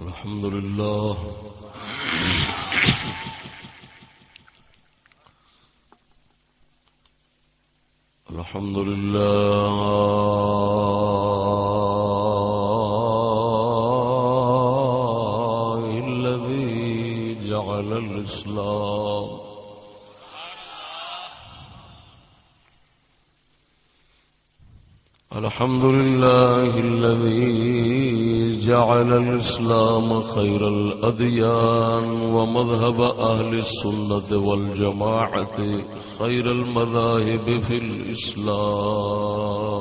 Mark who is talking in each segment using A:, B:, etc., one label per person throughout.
A: الحمد لله. الحمد لله الذي جعل الإسلام. الحمد لله الذي جعل الإسلام خير الأديان ومذهب أهل السنة والجماعة خير المذاهب في الإسلام.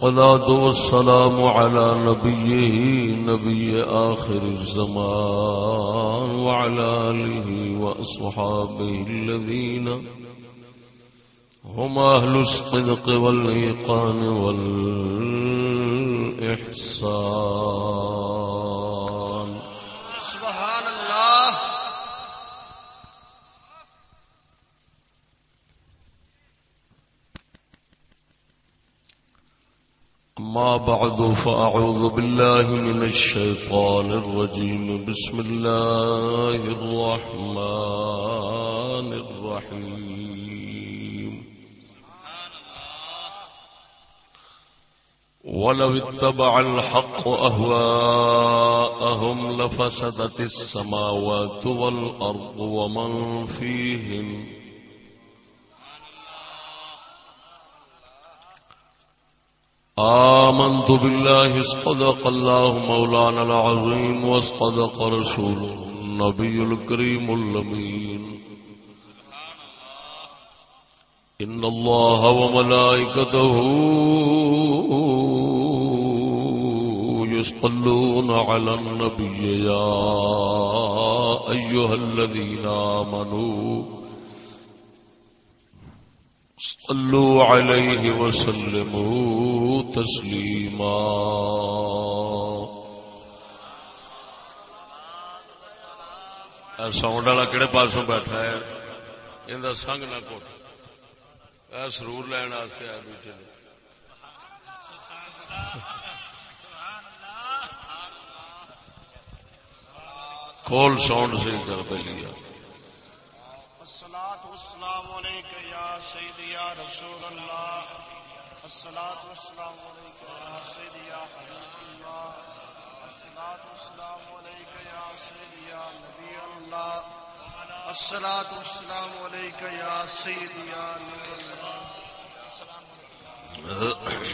A: والصلاة والسلام على نبيه، نبي آخر الزمان، وعلى آله وأصحابه الذين هم أهل الصدق والإيقان والإحسان. أما بعد فأعوذ بالله من الشيطان الرجيم. بسم الله الرحمن الرحيم. ولو اتبع الحق أهواءهم لفسدت السماوات والأرض ومن فيهن آمنت بالله اصطدق الله مولانا العظيم واصطدق رسوله النبي الكريم اللمين إن الله وملائكته يصطلون على النبي يا أيها الذين آمنوا صلوا عليه وسلموا تسليما ساؤنڈ والا کہڑے پاسوں بیٹھا ہے؟ ان سنگ نہ کوٹ اے سرور لین واسطے آئے بیٹھے نے۔ کھول ساؤنڈ سے کر پہ لیا۔
B: الصلاة والسلام عليك يا سيدي يا رسول الله الصلاة والسلام عليك يا سيدي يا حبيب الله الصلاة والسلام عليك يا سيدي يا نبي الله الصلاة والسلام عليك يا سيدي يا نور الله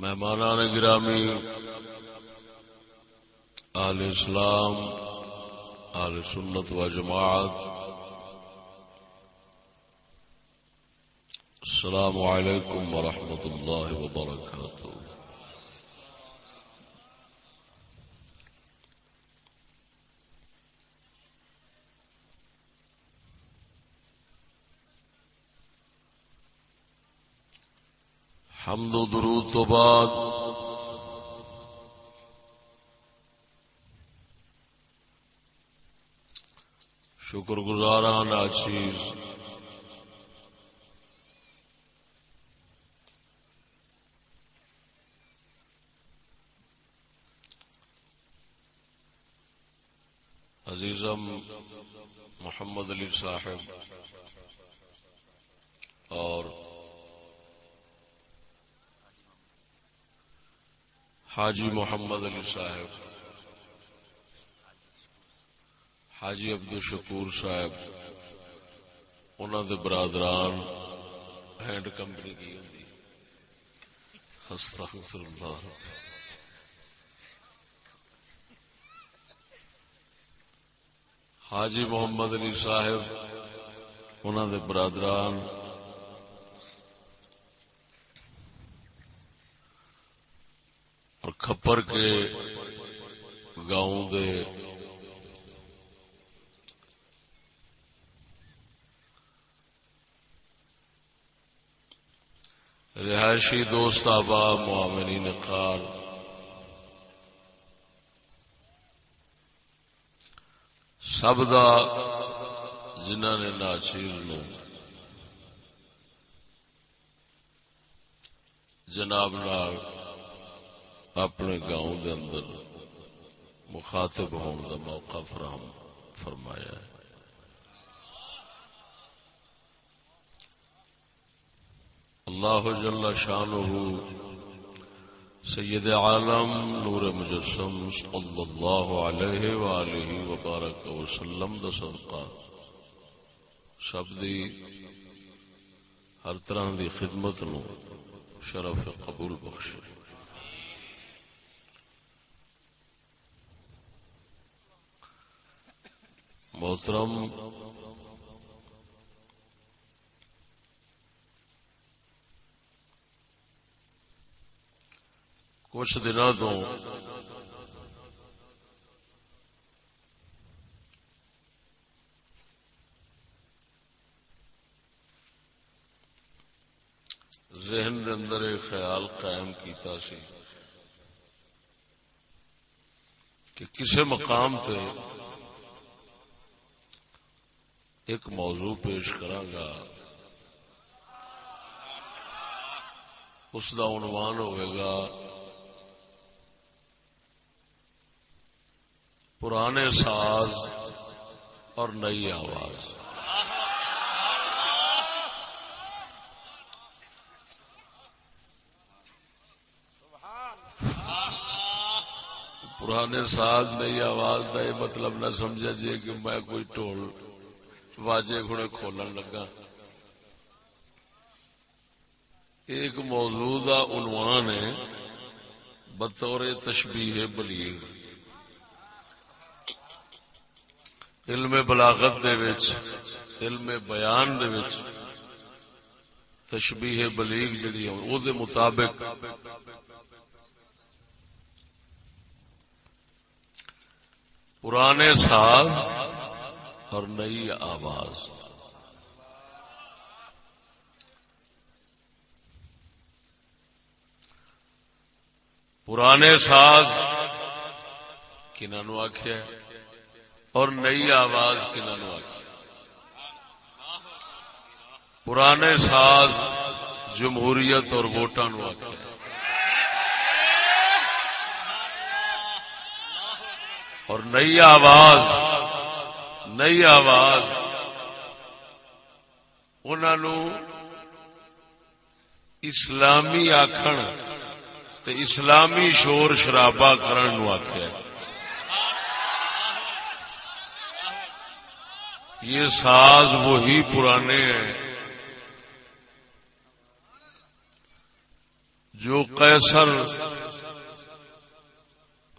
A: مہمانان گرامی آل اسلام آل سنت و جماعت السلام علیکم ورحمۃ اللہ وبرکاتہ۔ حمد و درود تو بعد شکر گزاران ہاں آچیز عزیزم محمد علی صاحب اور حاجی محمد علی صاحب، حاجی عبد الشکور صاحب انہوں دے برادران، ہینڈ کمپنی کی ہوندی۔ استغفر اللہ حاجی محمد علی صاحب انہوں دے برادران اور کھپر کے گاؤں دے رہائشی دوست آبا معاملین قال سب دا جنہ نے ناچیر نو جناب نال اپنے گاؤں دے اندر مخاطب ہونے دا موقع فراہم فرمایا ہے۔ اللہ جل شانہ سید عالم نور مجسم صلی اللہ علیہ وآلہ وبارک وسلم دا صدقہ۔ سب دی ہر طرح دی خدمت نو شرف قبول بخش محترم، کچھ دنوں تو ذہن دے اندر ایک خیال قائم کیتا سی کہ کسی مقام تے ایک موضوع پیش گا۔ اس کا عنوان ہوئے گا، پرانے ساز اور نئی آواز۔ پرانے ساز، نئی آواز کا یہ مطلب نہ سمجھا جی کہ میں کوئی ٹول واجے گھڑے کھولن لگا۔ ایک موضوع عنوان ہے، بطور تشبیح بلیغ۔ علم بلاغت دے وچ، علم بیان دے وچ تشبیح بلیغ جڑی ہے، او دے مطابق۔ پرانے ساز اور نئی آواز۔ پرانے ساز کنہوں آخیا اور نئی آواز کنہوں آخیا پرانے ساز جمہوریت اور ووٹان نو آخیا اور نئی آواز نئی آواز۔ انہوں اسلامی آخر اسلامی شور شرابا کرن آخیا یہ ساز وہی پرانے ہیں جو قیصر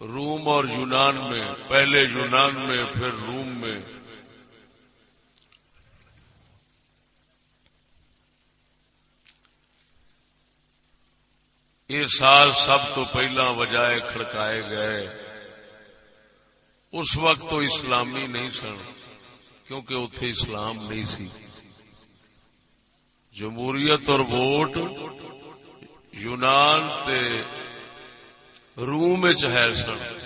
A: روم اور یونان میں، پہلے یونان میں، پھر روم میں یہ سال سب تو پہلا وجائے کھڑکائے گئے۔ اس وقت تو اسلامی نہیں سن، کیونکہ اتے اسلام نہیں سی۔ جمہوریت اور ووٹ یونان تے روم ہے سن۔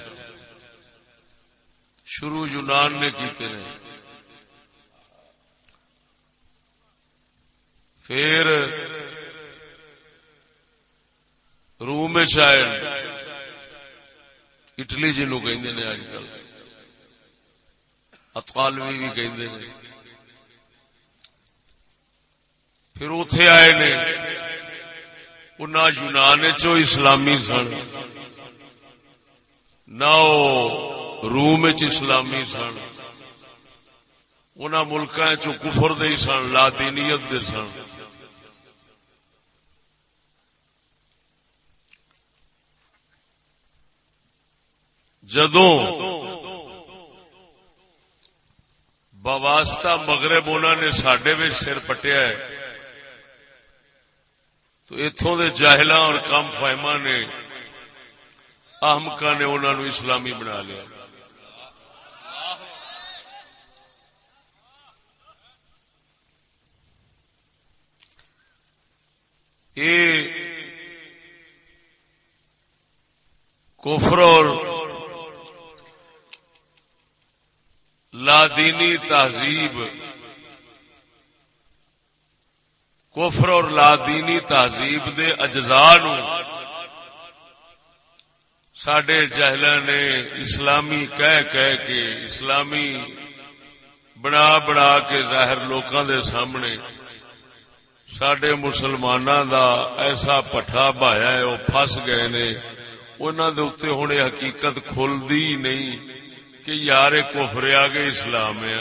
A: شروع یونان نے کیتے نے۔ پھر روم آئے اٹلی جنو کہ اج کل اطالوی بھی کہ پھر اتے آئے نے نہ یونان چو اسلامی سن۔ نہ روم اسلامی سن۔ ان ملک کفر دے سن، لا دینیت دے سن۔ جدوں بواسطہ مغرب انہوں نے سڈے بھی سر پٹیا ہے، تو اتوں دے جاہلاں اور کم فہما نے احمقا نے انہوں نے اسلامی بنا لیا۔ کفر اور لادینی تہذیب۔ کفر اور لادینی تہذیب دے اجزاء نو سڈے جہل نے اسلامی کہہ کہہ کے اسلامی بنا بنا کے ظاہر لوکاں دے سامنے سڈے مسلمانوں دا ایسا پٹھا بایا ہے، وہ فس گئے نے۔ انہوں دے اتنے ہوں حقیقت کھلتی نہیں۔ کہ یار کوفر آ گئے اسلام ہے۔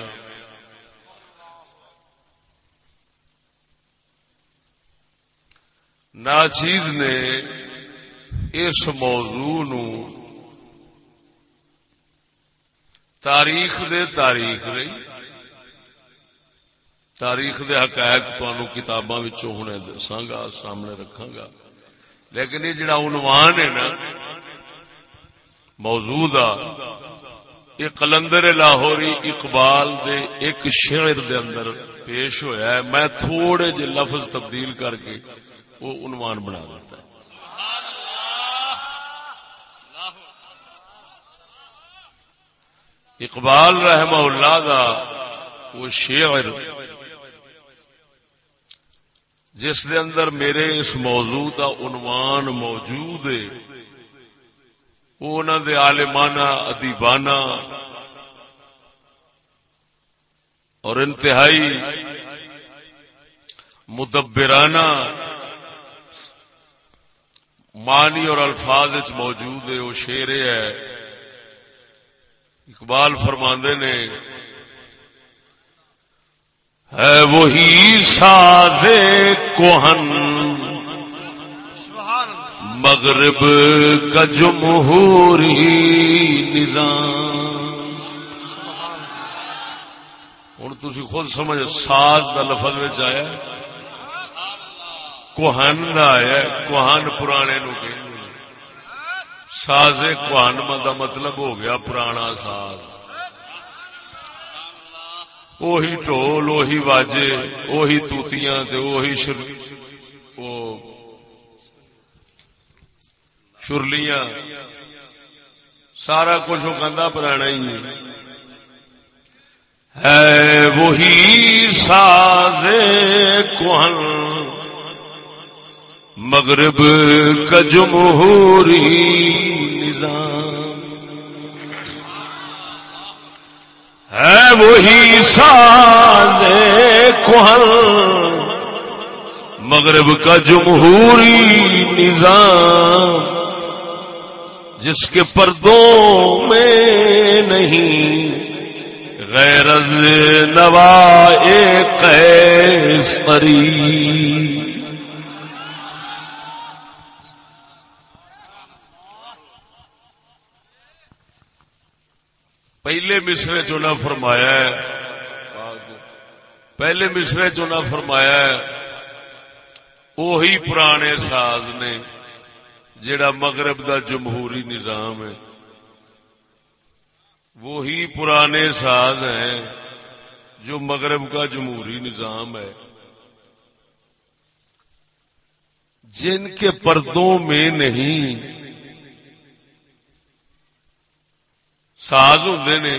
A: ناچیز نے اس موضوع نو تاریخ دے تاریخ رہی۔ تاریخ دے حقائق تنوع کتاباں ہوں دساگا سامنے رکھا گا۔ لیکن یہ جڑا عنوان ہے نا موجود یہ کلندر لاہوری اقبال دے ایک شعر دے اندر پیش ہویا ہے۔ میں تھوڑے جے لفظ تبدیل کر کے وہ عنوان بنا دیتا ہے۔ اقبال رحمہ اللہ دا وہ شعر جس دے اندر میرے اس موضوع دا عنوان موجود ہے۔ وہ انہوں دے عالمانہ، ادیبانہ اور انتہائی مدبرانہ معنی اور الفاظ موجود ہے، وہ شیر ہے۔ اقبال فرماندے نے، ہے وہی ساز کوہن مغرب کا جمہوری نظام۔ ہوں تھی خود سمجھ، ساز کا لفظ آیا کوہن کا آیا کوہن پرانے نو کہ ساز کوہن کا مطلب ہو گیا، پرانا ساز۔ اوہی ٹول اوہی واجے، اوہی توتیاں تے اوہی شر او شرلیاں سارا کچھ وہ کندہ پرانا ہی ہے۔ وہی ساز کوہن، مغرب کا جمہوری نظام۔ ہے وہی ساز کوہن، مغرب کا جمہوری نظام۔ جس کے پردوں میں نہیں، غیر نوا قیصری پہلے مصرے چو نہ فرمایا ہے، پہلے مصرے چو نہ فرمایا ہے وہی پرانے ساز نے جڑا مغرب دا جمہوری نظام ہے، وہی پرانے ساز ہیں جو مغرب کا جمہوری نظام ہے۔ جن کے پردوں میں نہیں، ساز ہوں نے،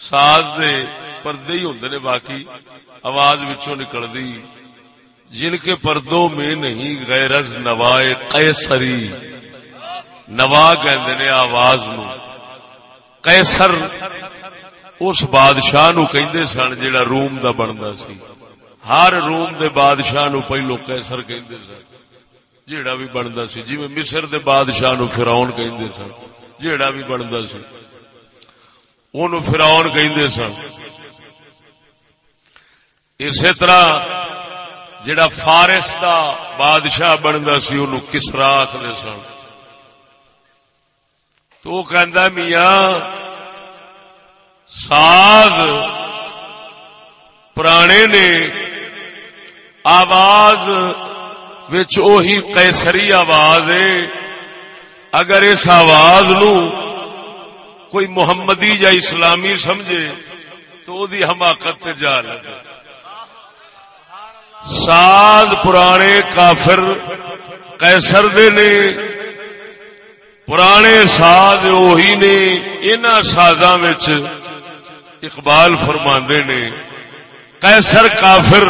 A: ساز دے پردے ہی ہوں نے، باقی آواز بچوں نکلتی جن کے پردوں میں نہیں، غیرز نوائے قیسری نوا کہ آواز نو۔ قیسر اس بادشاہ نو کہندے سن جیڑا روم دا بندا سی۔ ہر روم دے بادشاہ نو پہلو قیسر کہندے سن۔ جیڑا بھی بندا سی جی مصر دے بادشاہ نو فرعون کہندے سن۔ جیڑا بھی بندا سی۔ اونوں فرعون کہندے سن۔ اسی طرح جڑا فارس دا بادشاہ بنتا سی ان کسرا آخر سن؟ تو کہندا میاں، ساز پرانے نے آواز وچ اوہی آواز ہے۔ اگر اس آواز نو کوئی محمدی یا اسلامی سمجھے، تو دی حماقت جا لگے۔ ساز پرانے کافر کیسر دے نے، پرانے ساز وہی نے ان سازاں اقبال فرماندے نے، قیصر کافر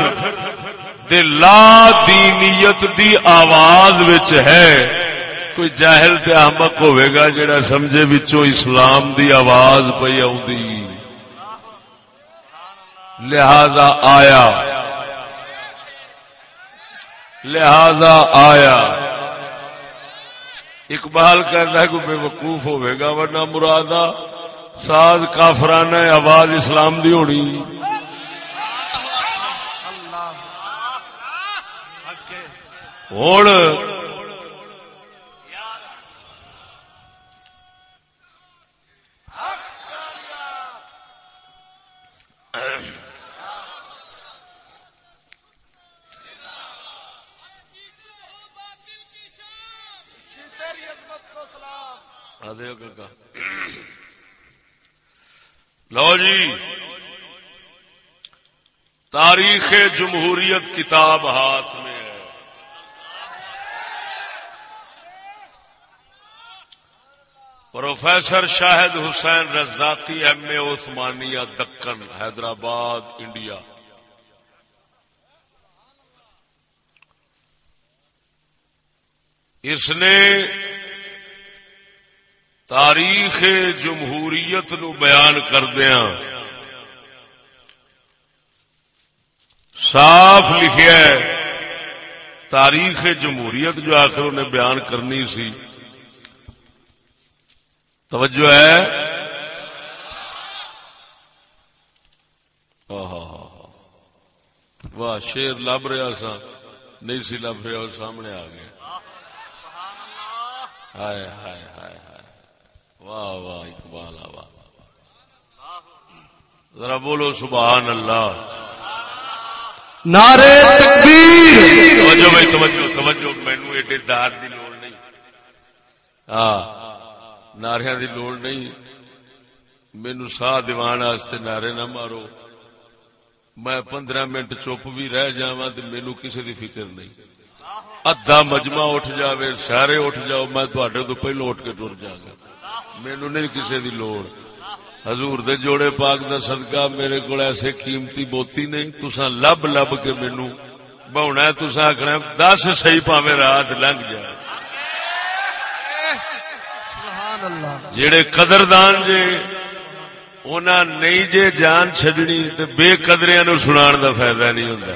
A: دے لا دینیت دی آواز وچ ہے۔ کوئی جاہل تے احمق ہوئے گا جڑا سمجھے وچوں اسلام دی آواز پئی آؤندی لہذا آیا۔ لہذا آیا۔ اقبال کہتا ہے کہ بے وقوف ہوئے گا ورنہ مرادہ ساز کافرانہ آواز اسلام دی ہونی ہوں لو جی تاریخ جمہوریت کتاب ہاتھ میں ہے۔ Professor Shahid Hussain Razzaqi M A Osmania, Deccan, Hyderabad, India. اس نے تاریخ جمہوریت نو بیان کردیا صاف لکھیا ہے، تاریخ جمہوریت جو آخر انہیں بیان کرنی سی۔ توجہ ہے۔ واہ، شیر لب رہا سا، نہیں سی لب رہا سامنے آ گیا۔ ہائے ہائے ہائے ہائے۔ واہ واہ اقبال واہ ذرا بولو سبحان اللہ۔
C: نعرے تکبیر۔
A: توجہ بھائی توجہ توجہ۔ مینو ایڈے دار دی لوڑ نہیں۔ ہاں نعرے دی لوڑ نہیں۔ مینو ساہ دیوان واسطے نعرے نہ مارو۔ میں پندرہ منٹ چپ بھی رہ جا تو مینو کسی دی فکر نہیں۔ ادھا مجمع اٹھ جاوے سارے اٹھ جاؤ میں تو پہلو اٹھ کے ٹر جا گا مینو نہیں کسی دی لوڑ۔ حضور دے جوڑے پاک دا صدقہ میرے کو ایسے قیمتی بوتی نہیں تسا لب لب کے مینو بہنا تسا آخنا دس سی پاوے رات لنگ جائے جڑے قدردان جے، اونا نہیں جے جان چڈنی تو بے قدریاں نو سنان دا فائدہ نہیں ہوندا۔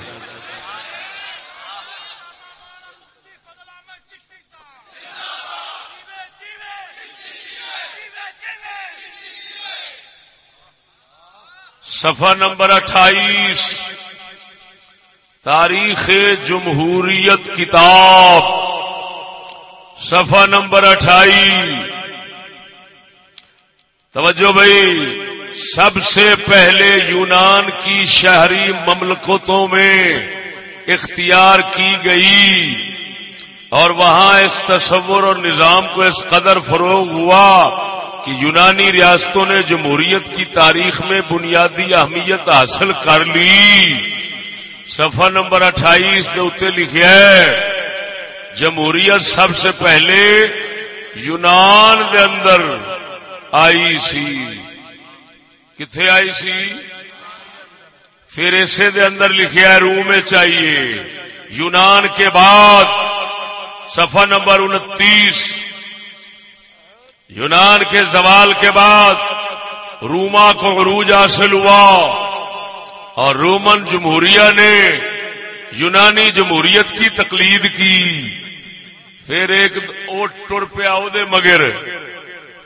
A: صفحہ نمبر اٹھائیس۔ تاریخ جمہوریت کتاب۔ صفحہ نمبر اٹھائی۔ توجہ بھائی، سب سے پہلے یونان کی شہری مملکتوں میں اختیار کی گئی۔ اور وہاں اس تصور اور نظام کو اس قدر فروغ ہوا کہ یونانی ریاستوں نے جمہوریت کی تاریخ میں بنیادی اہمیت حاصل کر لی۔ صفحہ نمبر اٹھائیس نے اتنے لکھا ہے، جمہوریت سب سے پہلے یونان کے اندر آئی سی۔ کتنے آئی سی؟ پھر اسے دے اندر لکھا ہے روم چاہیے۔ یونان کے بعد، صفحہ نمبر انتیس۔ یونان کے زوال کے بعد روما کو عروج حاصل ہوا اور رومن جمہوریہ نے یونانی جمہوریت کی تقلید کی۔ پھر ایک اوٹ ٹر پیا مگر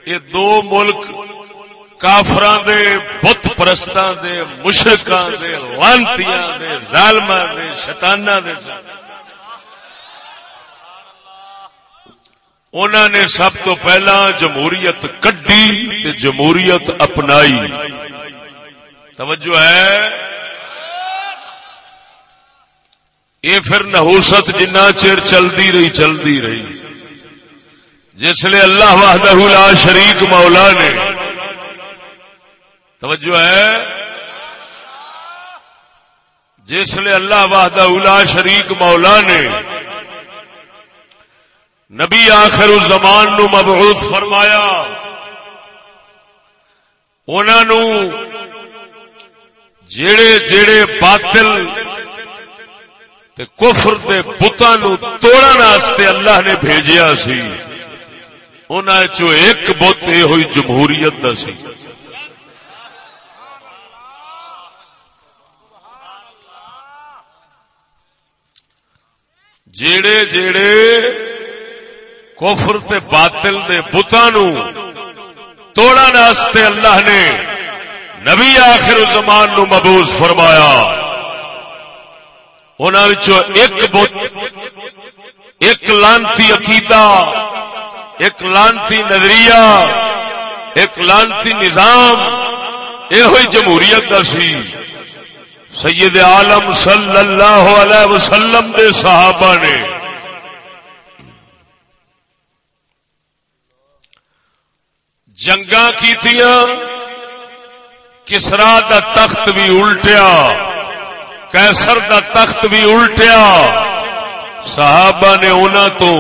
A: یہ دو ملک کافران دے، بت پرستان دے مشرقان دے وانتیاں دے ظالمان دے شتانہ دے۔ انہوں نے سب تو پہلا جمہوریت کڈی جمہوریت اپنائی۔ توجہ ہے؟ یہ پھر نہوست جنہ چیر چلتی رہی چلتی رہی۔ جس لیے اللہ وحدہ لا شریک مولا نے۔ توجہ ہے؟ جس لیے اللہ وحدہ لا شریک مولا نے۔ نبی آخر الزمان نو مبعوث فرمایا۔ انہوں جڑے جڑے باطل تے کفر تے بتاں نو توڑن واسطے اللہ نے بھیجیا سی، انہاں چو ایک بت یہ ہوئی جمہوریت دا سی۔ جیڑے جیڑے کفر تے باطل دے بتاں نو توڑن واسطے اللہ نے نبی آخر زمان نو مبوس فرمایا۔ ایک بت، ایک لانتی عقیدہ، ایک لانتی نظریہ، ایک لانتی نظام یہ ہوئی جمہوریت کا سی۔ سید عالم صلی اللہ علیہ وسلم دے صحابہ نے جنگا کی کسرا دا تخت بھی الٹیا کیسر دا تخت بھی الٹیا۔ صحابہ نے انہوں تو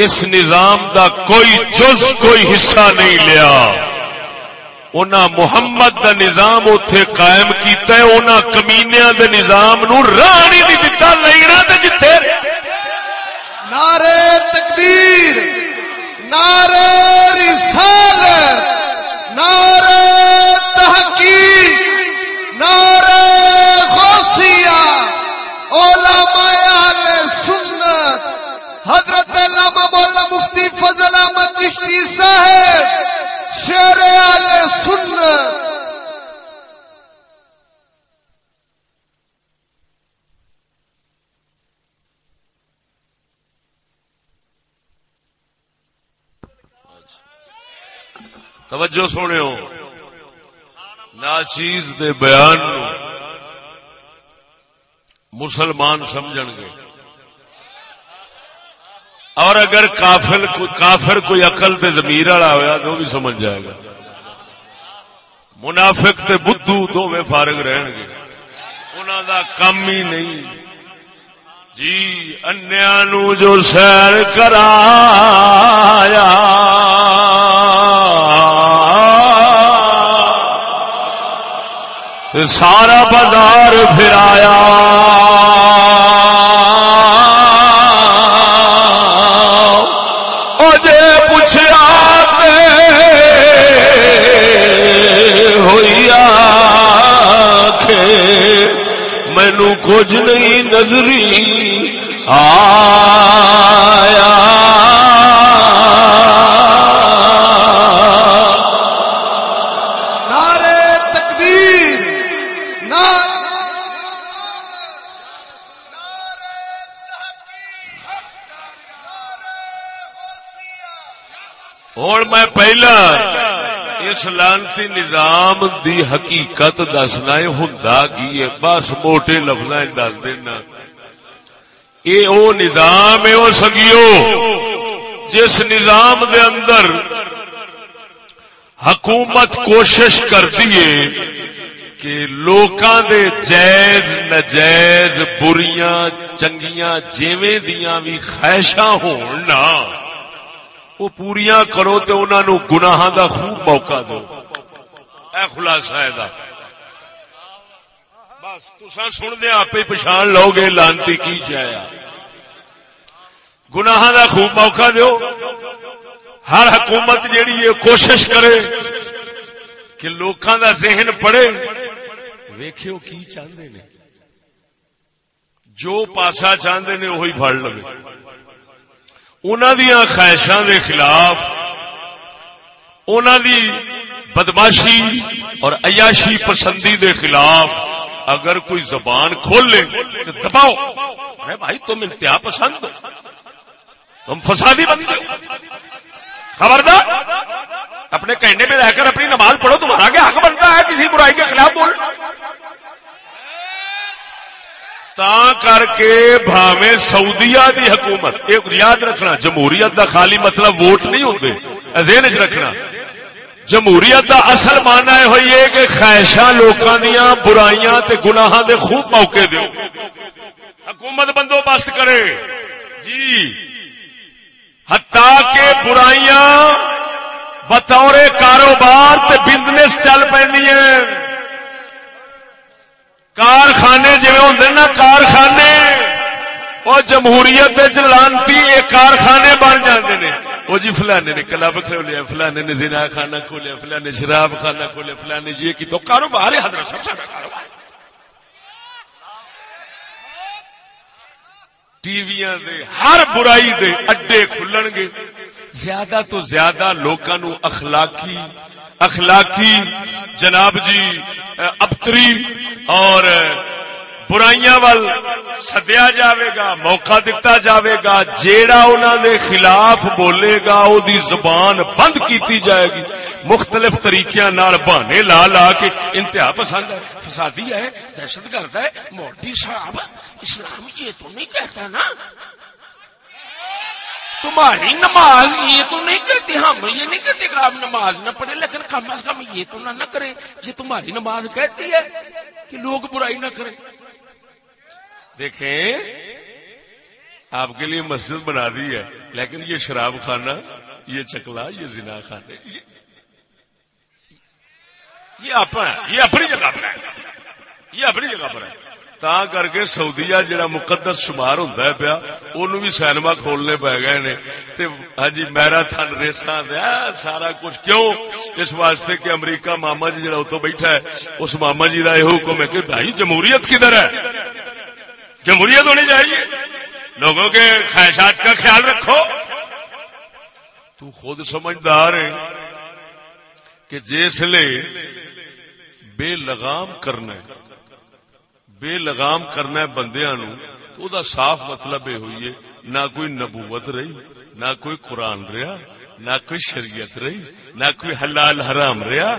A: اس نظام دا کوئی جز، کوئی حصہ نہیں لیا۔ انہاں محمد دا نظام اتے قائم کیتا ہے، انہاں کمینیا دے نظام نو راہ نہیں دتا لینا تے جتھے
C: نعرے تکبیر نعرے رسالت نعرے تحقیق نعرے غوثیہ علماء اہل سنت حضرت علامہ مولانا مفتی فضل احمد چشتی صاحب شیر اہل سنت
A: توجہ سونے ہو ناچیز دے بیان نو مسلمان سمجھن گے۔ اور اگر کافر کافر کوئی عقل تے زمیر والا ہوا تو بھی سمجھ جائے گا۔ منافق تے بدھو دو فارغ رہن گے۔ انہوں دا کم ہی نہیں۔ جی انیا نو جو سیر کرایا۔ سارا بازار پھرایا۔ اجے پوچھا ہوئی مینو کچھ نہیں نظری آیا۔ پہلا اس لانسی نظام دی حقیقت دسنا ہوں کی ہے؟ بس موٹے لفظ دس دینا۔ یہ او نظام ہے وہ سگیو جس نظام دے اندر حکومت کوشش کرتی ہے کہ لوکاں دے جائز، نجائز، بریاں، چنگیاں جیویں دیاں بھی خواہشاں ہون نا۔ وہ پوریاں کرو تے انہاں نو گناہاں دا خوب موقع دو۔ اے خلاصہ ہے دا۔ بس تساں سن دے آپ پچھان لو گے لانتی کی جایا گناہاں دا خوب موقع دیو ہر حکومت جیڑی ہے کوشش کرے کہ لوکاں دا ذہن پڑے ویکھیو کی چاہندے نے۔ جو پاسا چاہندے نے وہی پڑ لگے انہوں دیا خواہشاں دے خلاف انہوں دی بدماشی اور عیاشی پسندی دے خلاف اگر کوئی زبان کھول لے تو دباؤ۔ ارے بھائی، تم انتہا پسند ہو۔ تم فسادی بندے ہو۔ خبردار، اپنے کہنے میں رہ کر اپنی نماز پڑھو، تمہارا کیا حق بنتا ہے؟ کسی برائی کے خلاف بول۔ تا کر کے بھاوے سعودیہ دی حکومت، ایک یاد رکھنا، جمہوریت دا خالی مطلب ووٹ نہیں ہوتے ذہن چ رکھنا۔ جمہوریت دا اصل مانا یہ ہوئی ہے کہ خواہشاں لوکاں دیاں برائیاں تے گناہاں دے خوب موقع دیو۔ حکومت بندوبست کرے۔ جی۔ ہتا کے برائیاں بطور کاروبار تے بزنس چل پی کارخانے جی ہوں نا، کارخانے۔ وہ جمہوریت لانتی یہ کارخانے بن جاندے نے۔ وہ جی فلانے نے کلب کھولیا فلانے نے زنا خانہ کھولیا، فلانے شراب خانہ کھولیا، فلانے جی کی تو کاروبار ہے، حضرت سب سارا کاروبار۔ ٹی وی دے، ہر برائی دے اڈے کھلن گے۔ زیادہ تو زیادہ لوکاں نو اخلاقی اخلاقی، جناب جی ابتری اور برائیاں وال سدیا جاوے گا، موقع دتا جاوے گا، جیڑا انہوں دے خلاف بولے گا، او دی زبان بند کیتی جائے گی۔ مختلف طریقے نال بہانے لا لا کے انتہا پسند ہے۔ فسادی ہے، دہشت گرد ہے، موٹی صاحب، اسلام یہ تو نہیں کہتا نا۔ تمہاری نماز یہ تو نہیں کہتی ہم، یہ نہیں کہتے کہ آپ نماز نہ پڑھے لیکن کم از کم یہ تو نہ کرے یہ تمہاری نماز کہتی ہے کہ لوگ برائی نہ کریں۔ دیکھیں، آپ کے لیے مسجد بنا دی ہے، لیکن یہ شراب خانہ، یہ چکلا، یہ زنا خانے۔ یہ اپنی جگہ پر ہے یہ اپنی جگہ پر ہے تا کر کے سعودیہ جڑا مقدس شمار ہوں پیا ان بھی سینما کھولنے پی گئے نے۔ ہاں جی میرا تھن ریسا سارا کچھ۔ کیوں؟ اس واسطے کہ امریکہ ماما جی جڑا اتو بیٹھا ہے، اس ماما جی کا یہ حکم ہے کہ بھائی، جمہوریت کدھر ہے؟ جمہوریت ہونی چاہیے۔ لوگوں کے خواہشات کا خیال رکھو۔ تو خود سمجھدار ہے کہ جس لے بے لگام کرنا بے لگام کرنا بندیا نو، تو دا صاف مطلب یہ ہوئی ہے، نہ کوئی نبوت رہی، نہ کوئی قرآن رہا، نہ کوئی شریعت رہی، نہ کوئی حلال حرام رہا۔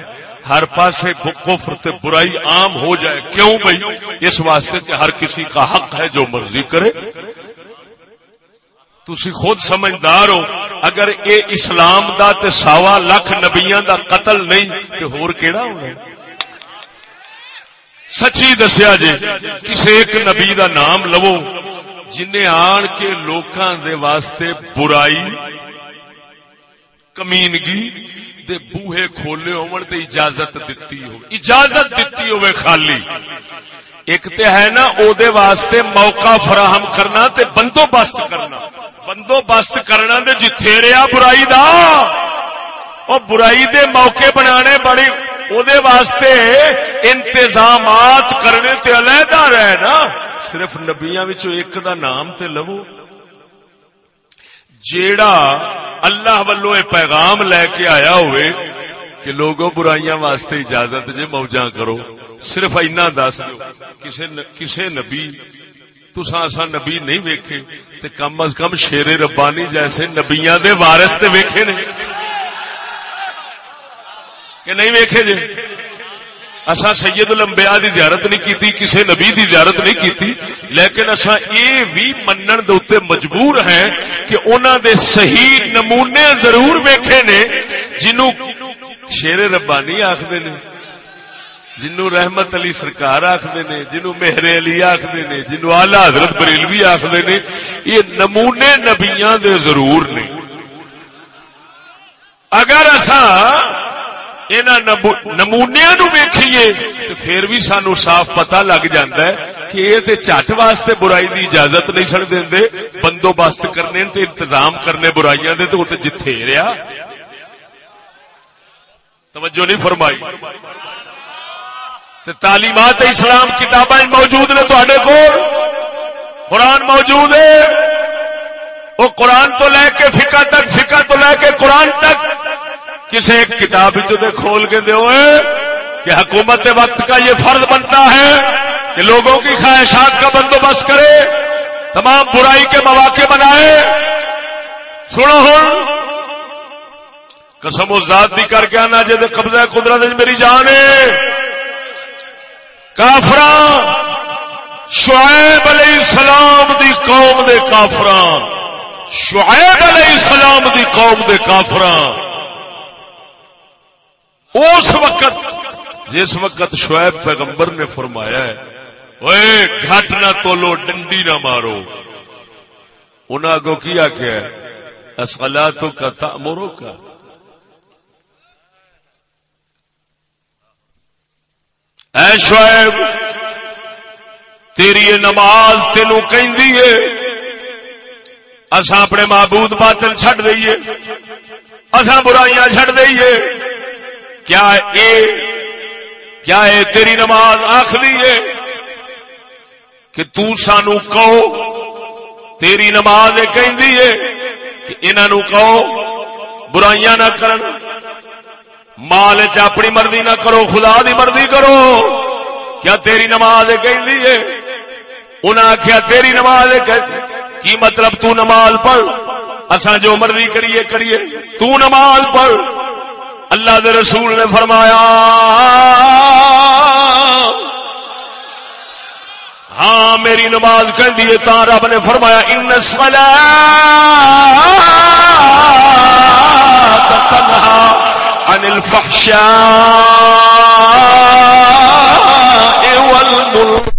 A: ہر پاسے کفر تے برائی عام ہو جائے، کیوں بھائی اس واسطے کہ ہر کسی کا حق ہے جو مرضی کرے۔ تسی خود سمجھدار ہو، اگر اے اسلام دا تے سوا لاکھ نبیاں دا قتل نہیں، تے ہور کیڑا ہونا سچی دسیا جی کسی ایک نبی دا نام لو جنہیں آن کے لوکاں دے واسطے برائی، کمینگی دے بوہے کھولے ہون تے اجازت دتی ہو، اجازت دتی ہوئے خالی۔ ایک تے ہے نا، او دے واسطے موقع فراہم کرنا تے بندوبست کرنا۔ بندوبست کرنا دے جی جتھے رہا برائی دا، او برائی دے موقع بنانے بڑی او دے واسطے انتظامات کرنے تے علیحدہ رہے نا۔ صرف نبیاں وچوں ایک دا نام تے لو۔ جیڑا اللہ ولو یہ پیغام لے کے آیا ہوئے کہ لوگوں برائیاں واسطے اجازت جے موجاں کرو، صرف اینا دس دو۔ کسے نبی تسا ایسا نبی نہیں ویکھے، تے کم از کم شیر ربانی جیسے نبیاں دے وارث تے ویکھے نے۔ کہ نہیں ویکھے جے؟ اصا سید الانبیاء دی زیارت نہیں کیتی کسی نبی دی زیارت نہیں کیتی، لیکن اصا یہ بھی منن دے مجبور ہیں کہ انہوں دے صحیح نمونے ضرور ویکھے نے، جنوں شیر ربانی آخر نے جنو رحمت علی سرکار آخر نے جنو مہر علی آخر نے جنو آلہ حضرت بریلوی آخر نے یہ نمونے نبیاں دے ضرور نے۔ اگر اساں اصا نمونیا نو ویکھیے تو پھر بھی سانو صاف پتا لگ جاندہ ہے کہ یہ چٹ واسطے برائی دی اجازت نہیں سن دے بندوبست کرنے تے انتظام کرنے برائیاں دے تو جتھے رہا توجہ نہیں فرمائی تے تعلیمات اسلام کتابیں موجود نے تھوڑے کو قرآن موجود ہے وہ قرآن تو لے کے فقہ تک فقہ تو لے کے قرآن تک کسی ایک کتاب کھول کے دے کہ حکومت وقت کا یہ فرض بنتا ہے کہ لوگوں کی خواہشات کا بندوبست کرے، تمام برائی کے مواقع بنائے۔ سنو ہوں قسم و ذات دی کر کے آنا جی قبضہ قدرت میری جان ہے۔ کافران شعیب علیہ السلام دی قوم دے کافران شعیب علیہ السلام دی قوم دے کافران اس وقت جس وقت شعیب پیغمبر نے فرمایا ہے گھٹ نہ تولو ڈنڈی نہ مارو۔ انہوں اگو کی آخیا اصلا تو کا مورو کا اے شعیب، تیری یہ نماز تینو کہ اصا اپنے معبود باطل چھڈ دئیے اصا برائیاں چھڈ دئیے۔ کیا اے کیا اے تیری نماز آخری ہے کہ تو سانو کہو تیری نماز کہندی ہے کہ انہوں کہو برائیاں نہ کرن، مال چ اپنی مرضی نہ کرو، خدا دی مرضی کرو۔ کیا تیری نماز کہندی ہے؟ انہاں آخیا تیری نماز کی مطلب تو نماز پڑھ، اساں جو مرضی کریے کریے۔ تو نماز پڑھ۔ اللہ دے رسول نے فرمایا ہاں میری نماز کہ دیے تا رب نے فرمایا، ان سلا تنہا عن الفحشاء والمنکر۔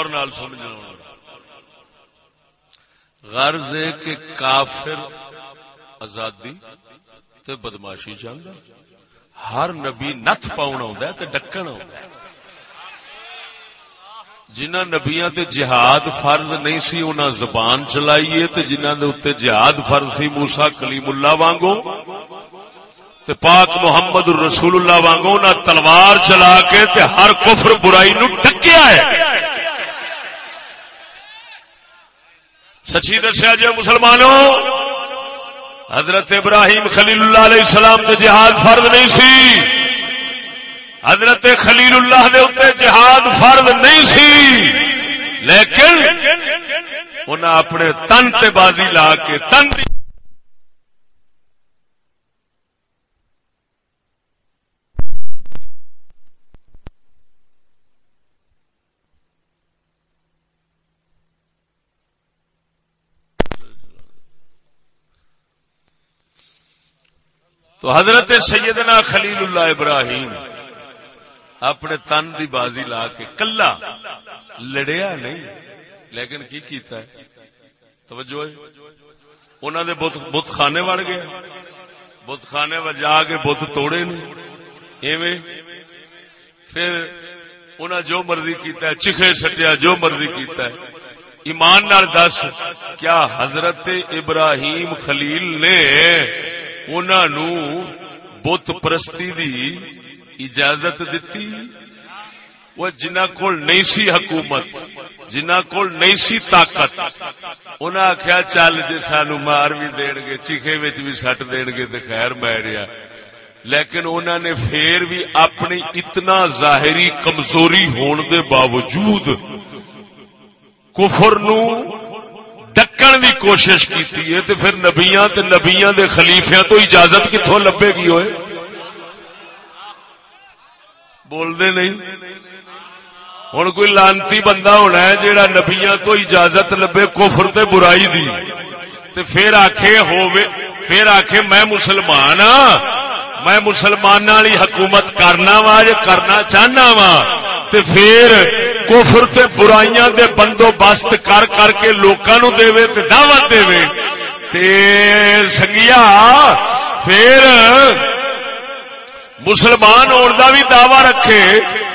A: غور نال سمجھنا غرض ہے کہ کافر آزادی تے بدماشی چاہتا ہر نبی نت پاؤن آ ڈکن آ جنہ نبیا تے جہاد فرض نہیں سی، انہاں زبان چلائیے تے جنہ دے اتنے جہاد فرض سی موسا کلیم اللہ وانگو تے پاک محمد رسول اللہ وانگو نہ تلوار چلا کے تے ہر کفر برائی نو ٹکیا ہے۔ سچی دسیا جی مسلمانوں، حضرت ابراہیم خلیل اللہ علیہ السلام تے جہاد فرد نہیں سی۔ حضرت خلیل اللہ دے اتنے جہاد فرد نہیں سی۔ لیکن انہیں اپنے تن تے بازی لا کے تن تو حضرت سیدنا خلیل اللہ ابراہیم اپنے تن دی بازی لا کے کلا لڑیا نہیں، لیکن کی کیتا ہے؟ توجہ انہوں نے بت خانے وڑ گیا بت خانے جا کے بت توڑے نہیں ایویں۔ پھر انہیں جو مرضی کیتا ہے چیخے سٹیا جو مرضی کیتا ہے۔ ایمان نال دس، کیا حضرت ابراہیم خلیل نے انہوں بت پرستی دی اجازت دیتی وہ جنہ کول نہیں سی حکومت جنہ کول نہیں سی طاقت، انہاں آخیا چل جی سانو مار بھی دین گے، چیخے وچ بھی سٹ دین گے تو خیر میریا لیکن انہوں نے پھر بھی اپنی اتنا ظاہری کمزوری ہون دے باوجود کفر نو ڈکن دی کوشش کی ہے تو پھر نبیاں تے نبیاں دے خلیفیاں تو اجازت کتوں لبے گی ہوئے؟ بول دے نہیں۔ ہوں کوئی لانتی بندہ ہونا ہے جیڑا نبیاں تو اجازت لبے کفر تے برائی دی۔ تے پھر آخے ہووے پھر آخے میں مسلمان ہاں۔ میں مسلمان والی حکومت کرنا وا یا کرنا چاہنا وا۔ تے پھر کفر تے برائیاں دے بندوبست کر کر کے لوکاں نو دے تے دعوت دے تے سنگیا، پھر مسلمان ہونے کا بھی دعوی رکھے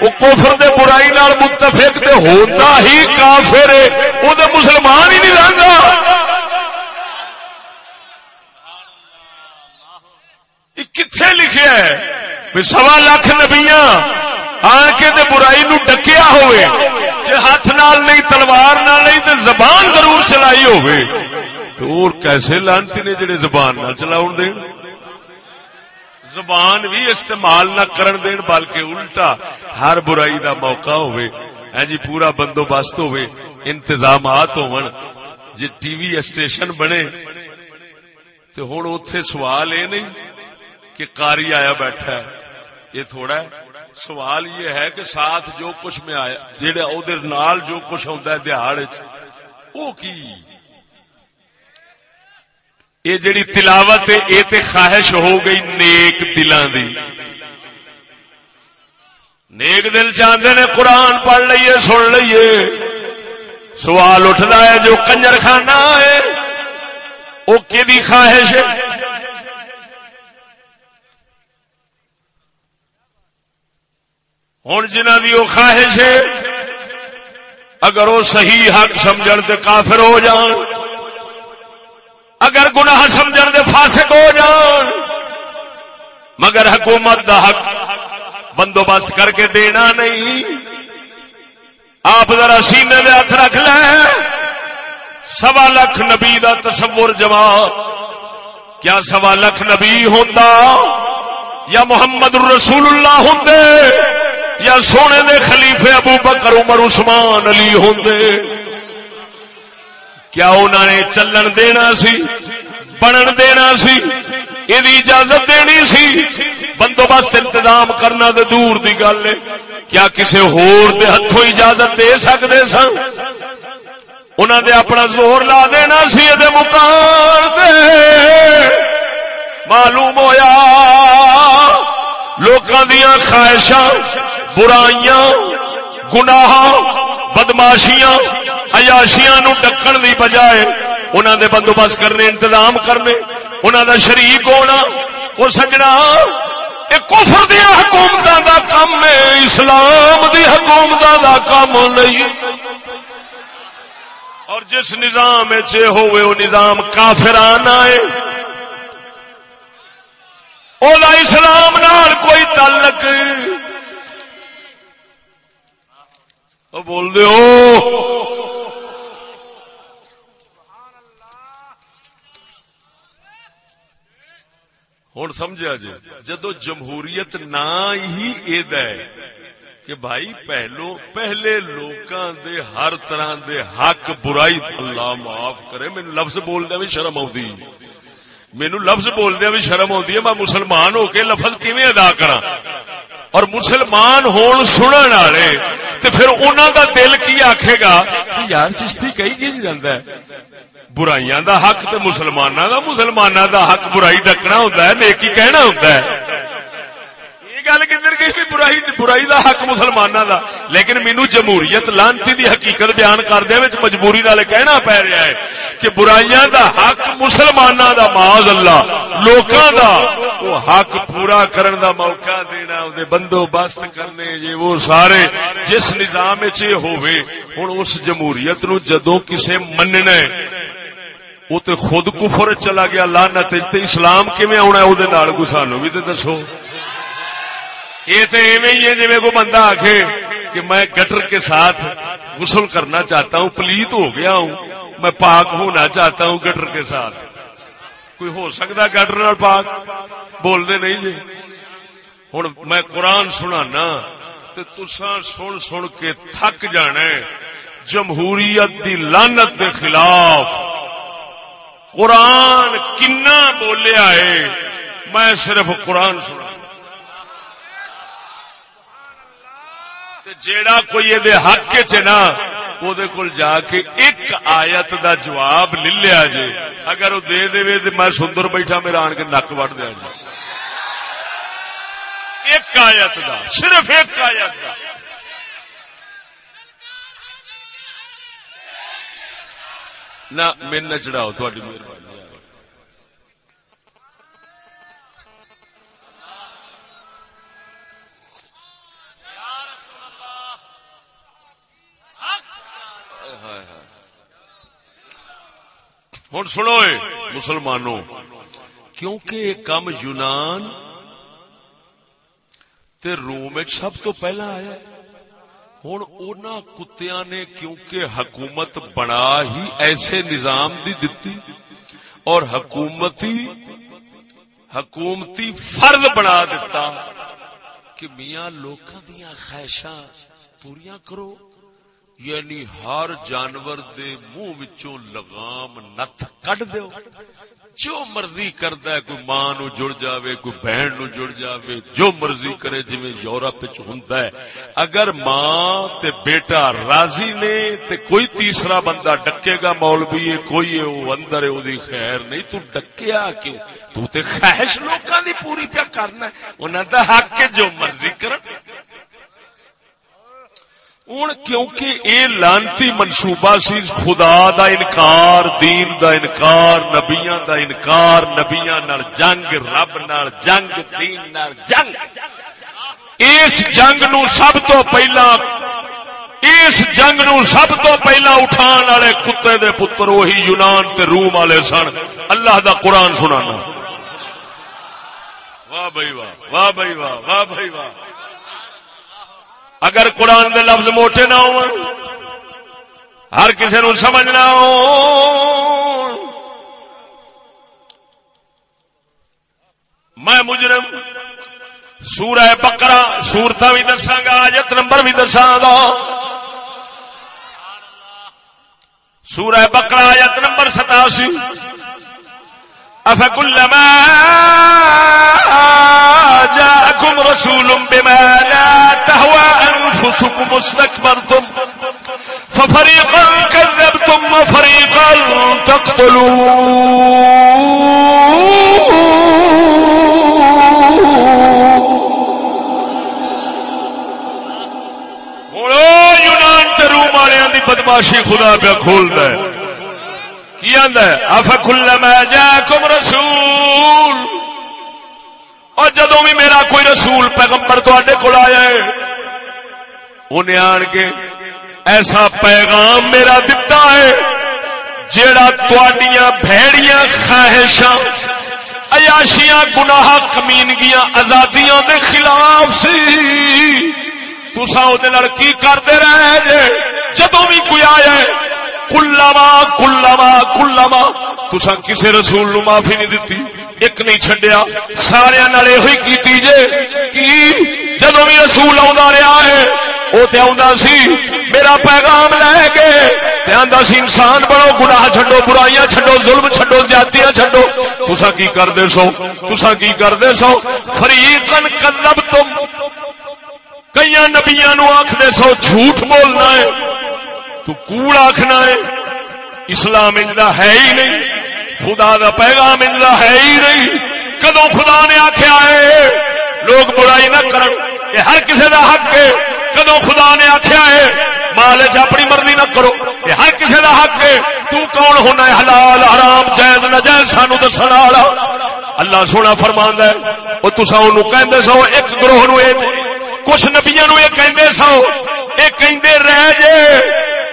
A: وہ کوفر دے برائی نال متفق تے ہوتا ہی کافر ہے وہ تو مسلمان ہی نہیں رہتا کتنے لکھے ہے؟ سوا لاکھ نبیاں آن کے دے برائی نو ڈکیا ہوئے، جے ہاتھ نال نہیں، تلوار نال نہیں تے زبان ضرور چلائی ہوئے۔ تو اور کیسے لانتی نے جڑے زبان نہ چلاؤن دین؟ زبان بھی استعمال نہ کرن دین، بلکہ الٹا ہر برائی دا موقع ہوئے۔ ہے جی پورا بندوبست ہوئے، انتظامات ہون۔ جی ٹی وی اسٹیشن بنے تو ہوں اتے سوال یہ نہیں کہ کاری آیا بیٹھا ہے، یہ تھوڑا ہے۔ سوال یہ ہے کہ ساتھ جو کچھ میں آیا جہاں ادھر نال جو کچھ ہوتا ہے دہاڑ وہ کی؟ یہ جڑی تلاوت ہے یہ تے خواہش ہو گئی نیک دلان دی۔ نیک دل چاہتے نے قرآن پڑھ لیے سن لیے سوال اٹھتا ہے، جو کنجر خانہ ہے وہ کہ خواہش ہے؟ ہوں جنہ کی وہ خواہش ہے، اگر وہ صحیح حق سمجھ کافر ہو جان، اگر گناہ سمجھ دے فاسق ہو جان، مگر حکومت دا حق بندوبست کر کے دینا نہیں۔ آپ ذرا سینے میں ہاتھ رکھ لیں۔ سوا لکھ نبی دا تصور جواب، کیا سوا لکھ نبی ہوتا یا محمد رسول اللہ ہوں یا سونے دے خلیفے ابو بکر، عمر، عثمان، علی ہوں کیا انہوں نے چلن دینا سی؟ بنن دینا سی؟ یہ اجازت دینی سی؟ بندوبست انتظام کرنا تو دور دی گل ہے۔ کیا کسی ہور دے ہاتھوں اجازت دے سکتے سن؟ انہوں نے اپنا زور لا دینا سی یہ مکان دے معلوم ہویا، لوکاں دیا خواہشاں برائیاں گناہ بدماشیاں، عیاشیاں نو ڈکن دی بجائے انہوں دے بندوبست کرنے، انتظام کرنے انہوں دا شریک ہونا، وہ سجنا کفر دیا حکومت دا کام ہے اسلام دی حکومت دا کام نہیں۔ اور جس نظام ہوئے وہ نظام کافرانہ ہے اولا اسلام نال کوئی تعلق بول دے ہو۔ ہوں سمجھا جی جدو جمہوریت نہ ہی اید ہے کہ بھائی پہلو، پہلے لوکاں دے، ہر طرح دے حق، برائی، اللہ معاف کرے مینو لفظ بولدیا بھی شرم آتی مینو لفظ بولدیا بھی شرم آتی ہے، میں مسلمان ہو کے لفظ کیویں ادا کرا اور مسلمان ہون سنن والے، تے پھر انہاں دا دل کی آکھے گا؟ کہ یار چشتی کئی کی جاندا ہے؟ برائیاں دا حق تے مسلماناں دا مسلماناں دا حق برائی ڈکنا ہوندا ہے، نیکی کہنا ہوندا ہے۔ گل کدھر گئی بھی برائی برائی دا حق مسلمانوں دا؟ لیکن مینو جمہوریت لانتی دی حقیقت بیان کردیا مجبوری نال کہنا پی رہا ہے کہ برائیاں دا حق مسلمانوں دا، معاذ اللہ، لوکاں دا۔ وہ حق پورا کرن دا موقع دینا دے بندوبست کرنے جی وہ سارے جس نظام چ ہوئے ہن اس جمہوریت نو جدوں کسے مننا ہے، وہ تو خود کفر چلا گیا لانت اسلام کیویں آنا وہ سانو بھی تو دسو۔ یہ تو ایویں ہے جی کو بندہ آخے کہ میں گٹر کے ساتھ غسل کرنا چاہتا ہوں، پلیت ہو گیا ہوں، میں پاک ہونا چاہتا ہوں گٹر کے ساتھ۔ کوئی ہو سکتا گٹر پاک؟ بولتے نہیں جی۔ ہوں میں قرآن سنانا تو تسا سن سن کے تھک جانا جمہوریت دی لانت دے خلاف۔ قرآن کنا بولیا ہے، میں صرف قرآن سنا جیڑا کوئی یہ حق چ نا کول جا کے ایک آیت دا جواب لے لیا جے۔ اگر وہ دے دے تو میں سندر بیٹھا، میرا آن کے نک وڈ دیا جی ایک آیت دا، صرف ایک آیت دا۔ نہ میرے چڑھاؤ تھوڑی مہربانی۔ ہوں سنو مسلمانوں، کیونکہ یہ کم یونان تے روم سب تو پہلا آیا ہوں ان کتیا نے کیونکہ حکومت بنا ہی ایسے نظام دی دتی اور حکومتی حکومتی فرد بنا دیتا کہ میاں لوکاں دیا خواہشاں پوریا کرو۔ یعنی ہر جانور دے منہ وچوں لگام نت کڈ دیو۔ جو مرضی کردا ہے، کوئی ماں نو جڑ جاوے، کوئی بہن نو جڑ جاوے، جو مرضی کرے، جویں یورپ وچ ہوندا ہے۔ اگر ماں تے بیٹا راضی نے، تے کوئی تیسرا بندہ ڈکے گا، مولوی ہے کوئی ہے او اندر ہے، اودی خیر نہیں۔ تو ڈکیا کیوں؟ تو تے خواہش لوکاں دی پوری پیا کرنا ہے۔ انہاں دا حق ہے جو مرضی کرن۔ ہوں کیونکہ اے لانتی منصوبہ سی، خدا دا انکار، دین دا انکار، نبیاں دا انکار، نبیاں نال جنگ، رب نال جنگ، دین نال جنگ۔ اس جنگ نو سب تو پہلا، اس جنگ نو سب تو پہلا اٹھان والے کتے دے پتر، وہی یونان تے روم والے سن۔ اللہ دا قرآن سنانا۔ واہ بھائی واہ واہ بھائی واہ واہ بھائی واہ۔ اگر قرآن دے لفظ موٹے نہ ہو ہر کسی نو سمجھنا ہو میں مجرم، سورہ بکرا سورت بھی دساگا آجت نمبر بھی دساگا سورہ بکرا آیت نمبر ستاسی۔ افکلما جاءكم رسول بما لا تهوى أنفسكم استكبرتم ففريقا كذبتم وفريقا تقتلون. یونان روم والوں کی بدماشی خدا پہ کھول دے کی آدھا اف کھل میں جا کم رسول اور جدو بھی میرا کوئی رسول پیغمبر تے کول آیا ہے انہیں آن کے ایسا پیغام میرا دتا ہے جیڑا تڈیاں بھڑیاں خواہشاں، عیاشیاں، گناہ، کمینگیاں، آزادیاں دے خلاف سی۔ تسا کی کرتے رہے جے؟ جدو بھی کوئی آیا ہے کلاوا کلاوا کلاوا تسا کسی رسول نو معافی نہیں دیتی ایک نہیں چڈیا سارا یہ کیتی جے کی جدو بھی رسول آ رہا ہے وہ تو سی، میرا پیغام لے کے سی، انسان بڑو گناہ چھڈو، برائیاں چھڈو، ظلم چھڈو جاتیاں چھڈو۔ تسا کی کرتے سو؟ تسا کی کرتے سو؟ فریقن کلب تم کئی نبیا نو آخر سو، جھوٹ بولنا ہے، تو کوڑ آخنا ہے، اسلام انجا ہے ہی نہیں۔ خدا دا پیغام انجا ہے ہی نہیں۔ کدو خدا نے آخیا ہے؟ لوگ برائی نہ کرن۔ یہ ہر کسی دا حق ہے۔ کدو خدا نے آخیا ہے؟ مال چ اپنی مرضی نہ کرو۔ یہ ہر کسی دا حق ہے۔ تو کون ہونا ہے؟ حلال، حرام، جائز نجائز سانو دسن والا۔ اللہ سونا فرمان ہے۔ وہ تصا کہ سو، ایک گروہ نو کچھ نبیا نو یہ کہندے سو۔ یہ کہندے رہ جے۔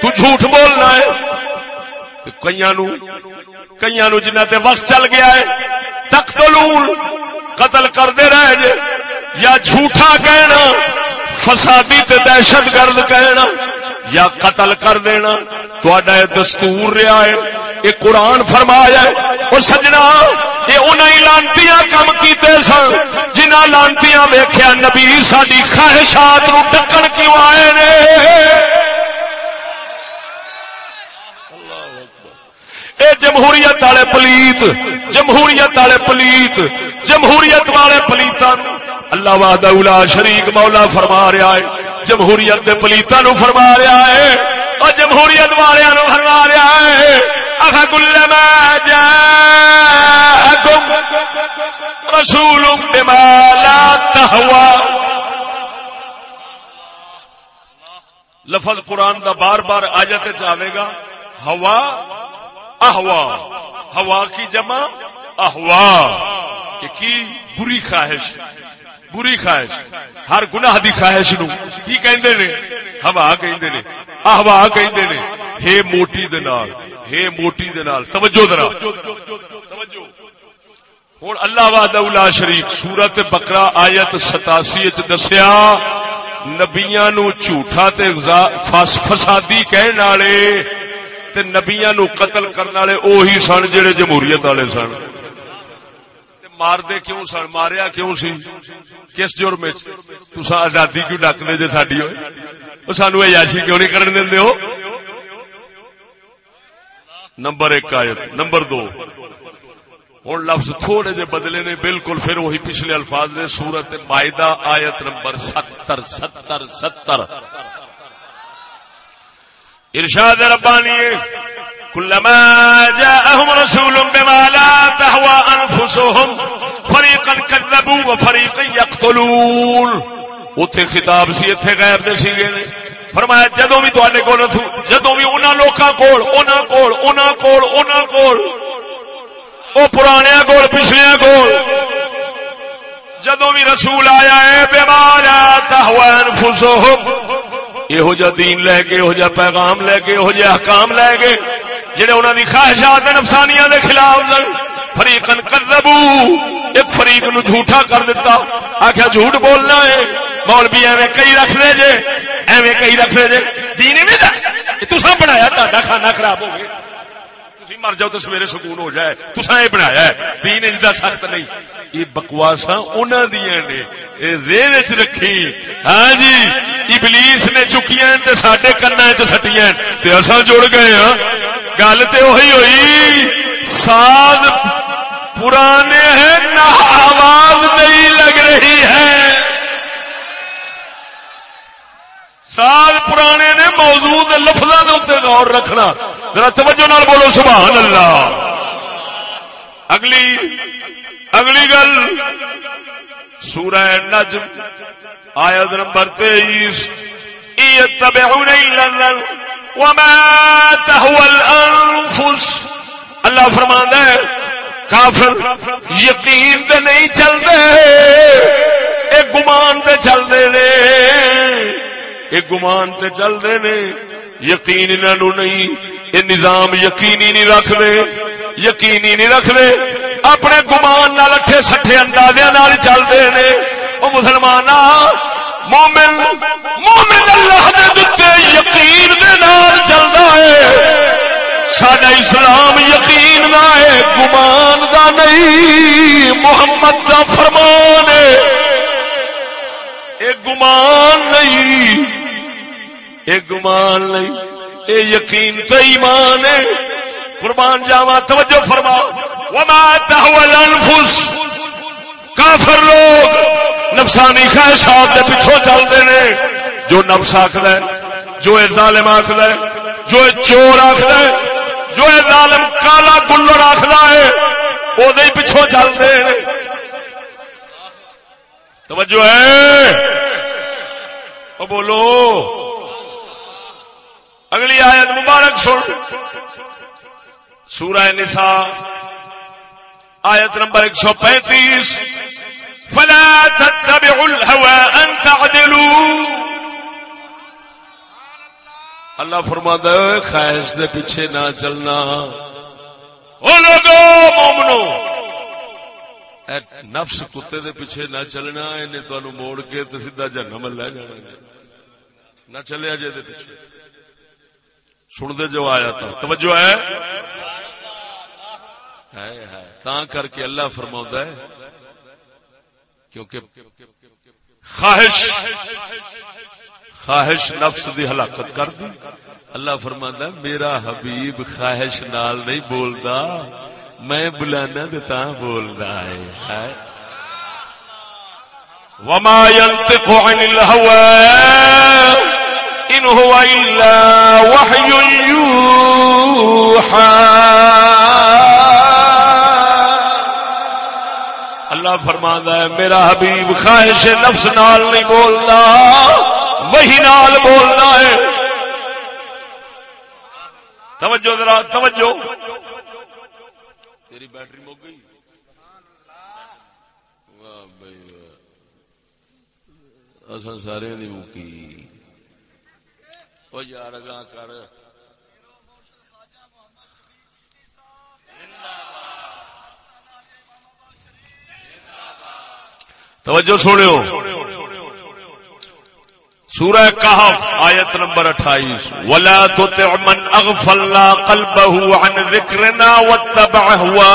A: تو جھوٹ بولنا ہے۔ کئی نو کئی نو جنہ تے وقت چل گیا ہے تخت قتل کرتے رہ جے، یا جھوٹا کہنا، فسادی تے دہشت گرد کہنا، یا قتل کر دینا تھوڑا یہ دستور رہا ہے، یہ قرآن فرمایا اور سجنا، یہ انہیں لانتی کام کیتے سن جنہ لانتی ویخیا نبی ساری خواہشات نو ڈکن کیوں آئے نے؟ اے جمہوریت والے پلیت، جمہوریت والے پلیت، جمہوریت والے پلیتا اللہ وحدہ اولا شریک مولا فرما رہا ہے، جمہوریت دے پلیتا نو فرما رہا ہے، اور جمہوریت والے نو فرما رہا ہے جاءکم رسول بما لا لفظ قرآن دا بار بار آجت چاہے گا، ہوا احوا، ہوا کی جمع احوا کی بری خواہش بری خواہش، ہر گناہ دی خواہش نو، کی کہندے نے؟ ہوا کہندے نے، احوا کہندے نے، ہے موٹی دے نال، ہے موٹی دے نال، توجہ ذرا۔ توجہ ہن اللہ وحدہ لا شریک، سورت بقرہ آیت 87 وچ دسیا، نبیاں نو جھوٹا تے فسادی کہن والے تے نبیاں نو قتل کرنے والے اوہی سن جڑے جمہوریت والے سن۔ مار کیوں سن؟ ماریا کیوں سی؟ کس جرم تسا آزادی کیوں ڈک دے جی ساری ہوئے سانو ایاشی کیوں نہیں کرنے دے ہو؟ نمبر ایک آیت، نمبر دو۔ ہوں لفظ تھوڑے جے بدلے نے، بالکل پھر وہی پچھلے الفاظ نے، سورت معاہدہ آیت نمبر ستر ستر ستر۔ ارشاد ربانی كلما جاءهم رسول بما لا تهوى انفسهم فريقا كذبوا وفريقا يقتلون اوتھے خطاب سی ایتھے غیر دے سیگے نے۔ فرمایا جدو بھی تے کول جدو بھی انہوں لوگوں کول انہوں کول انہوں کول انہوں کول وہ پرانے کول، پچھلے کول جدو بھی رسول آیا ہے بیمار یہو جا دین لے کے، یہو جا پیغام لے کے، یہو جا حکام لے کے، جڑے انہوں نے خواہشات نفسانیاں دے خلاف فریقن کذبو۔ ایک فریق نو جھوٹا کر دیتا آخیا جھوٹ بولنا ہے۔ مولوی ایویں کئی رکھ دے جے، ایویں کئی رکھ دے جے۔ دین میں تسا بنایا تا کھانا خراب ہو گیا۔ مر جاؤ تو سویرے سکون ہو جائے۔ تسا یہ بنایا ہے۔ دین اجدا سخت نہیں۔ یہ بکواسا انہوں دیا نے۔ زیر چ رکھی۔ ہاں جی ابلیس نے چکیاں سڈے کنا چٹیاں اصا جڑ گئے ہاں۔ گل تو وہی ہوئی۔ ساز پرانے ہیں، نہ آواز نہیں لگ رہی ہے۔ سال پرانے نے موجود لفظوں کے اتنے غور رکھنا۔ ذرا توجہ نال بولو سبحان اللہ اگلی اگلی گل۔ سورہ نجم، آیت نمبر تیئیس۔ يتبعون إلا الذل وما تهوى الانفس۔ اللہ فرماندا ہے، کافر یقین تے نہیں چلدے، اے گمان تے چلدے نے۔ اے گمان تے چلدے نے، یقین انہوں نہیں، یہ نظام یقینی نہیں رکھ دے یقینی نہیں رکھ دے اپنے گمان نال اٹھے سٹھے اندازے نال چلتے نے۔ وہ مسلمان مومن مومن اللہ دے دتے یقین دے نال چلدا ہے۔ سڈا اسلام یقین نہ ہے، گمان دا نہیں، محمد دا فرمان ہے۔ اے گمان نہیں اے گمان نہیں اے یقین تو ایمان ہے۔ قربان جاوا توجہ فرما۔ وما تهوى الانفس۔ کافر لوگ نفسانی خواہشات کے پیچھے چلتے نے۔ جو نفس آخر ہے، جو اے ظالم آخر ہے، جو اے چور آخر ہے، جو اے ظالم کالا گلڑ آخر ہے، وہ پیچھے چلتے ہیں توجہ ہے۔ بولو۔ اگلی آیت مبارک سن۔ سورہ نساء، آیت نمبر ایک سو پینتیس۔ فلا تتبعوا الهوى ان تعدلوا۔ اللہ فرما ہے، خواہش دے پیچھے نہ چلنا۔ او لوگو، مومنو نفس کتے دے پیچھے نہ چلنا، انہیں تو موڑ کے تو سیدھا جنم لے جانا۔ نہ چلے جے دے پیچھے۔ سن دے جو آیا تھا۔ توجہ ہے؟ تا کر کے اللہ فرما ہے، کیونکہ خواہش خواہش نفس دی ہلاکت کر دی۔ اللہ فرما میرا حبیب خواہش نال نہیں بولدا، میں بلانا تو بولدا ہے۔ وما ينطق عن الهوى إن هو إلا وحي يوحى. اللہ فرماندا ہے، میرا حبیب خواہش نفس نال نہیں بولنا وہی نال بولنا ہے۔ توجہ ذرا، توجہ۔ تیری بیٹری مک گئی۔ واہ بھائی اصل سارے دی مکی۔ وہ یار اگاں کر۔ توجہ سنو سورہ کہف آیت نمبر اٹھائیس۔ ولا تطع من اغفلنا قلبه عن ذکرنا واتبع ہوا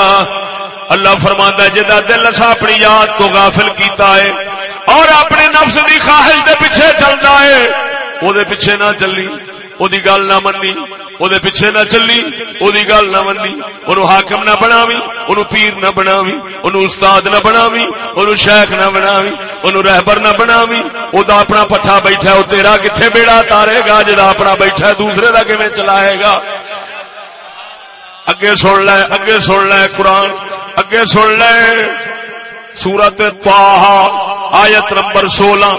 A: اللہ فرماندا ہے جدا دل اسا اپنی یاد تو غافل کیتا ہے اور اپنے نفس دی خواہش دے پیچھے چلتا ہے او دے پیچھے نہ چلی او دی گل نہ مننی او دے پیچھے نہ چلی او دی گل نہ مننی اونوں حاکم نہ بناوی اونوں پیر نہ بناوی اونوں استاد نہ بناوی اونوں شیخ نہ بناوی اونوں رہبر نہ بناوی او دا اپنا پٹھا بیٹھا او تیرا کتھے بیڑا تارے گا جڑا اپنا بیٹھا دوسرے دا کیویں چلائے گا اگے سن لے اگے سن لے قرآن اگے سن لے سورت آیت نمبر سولہ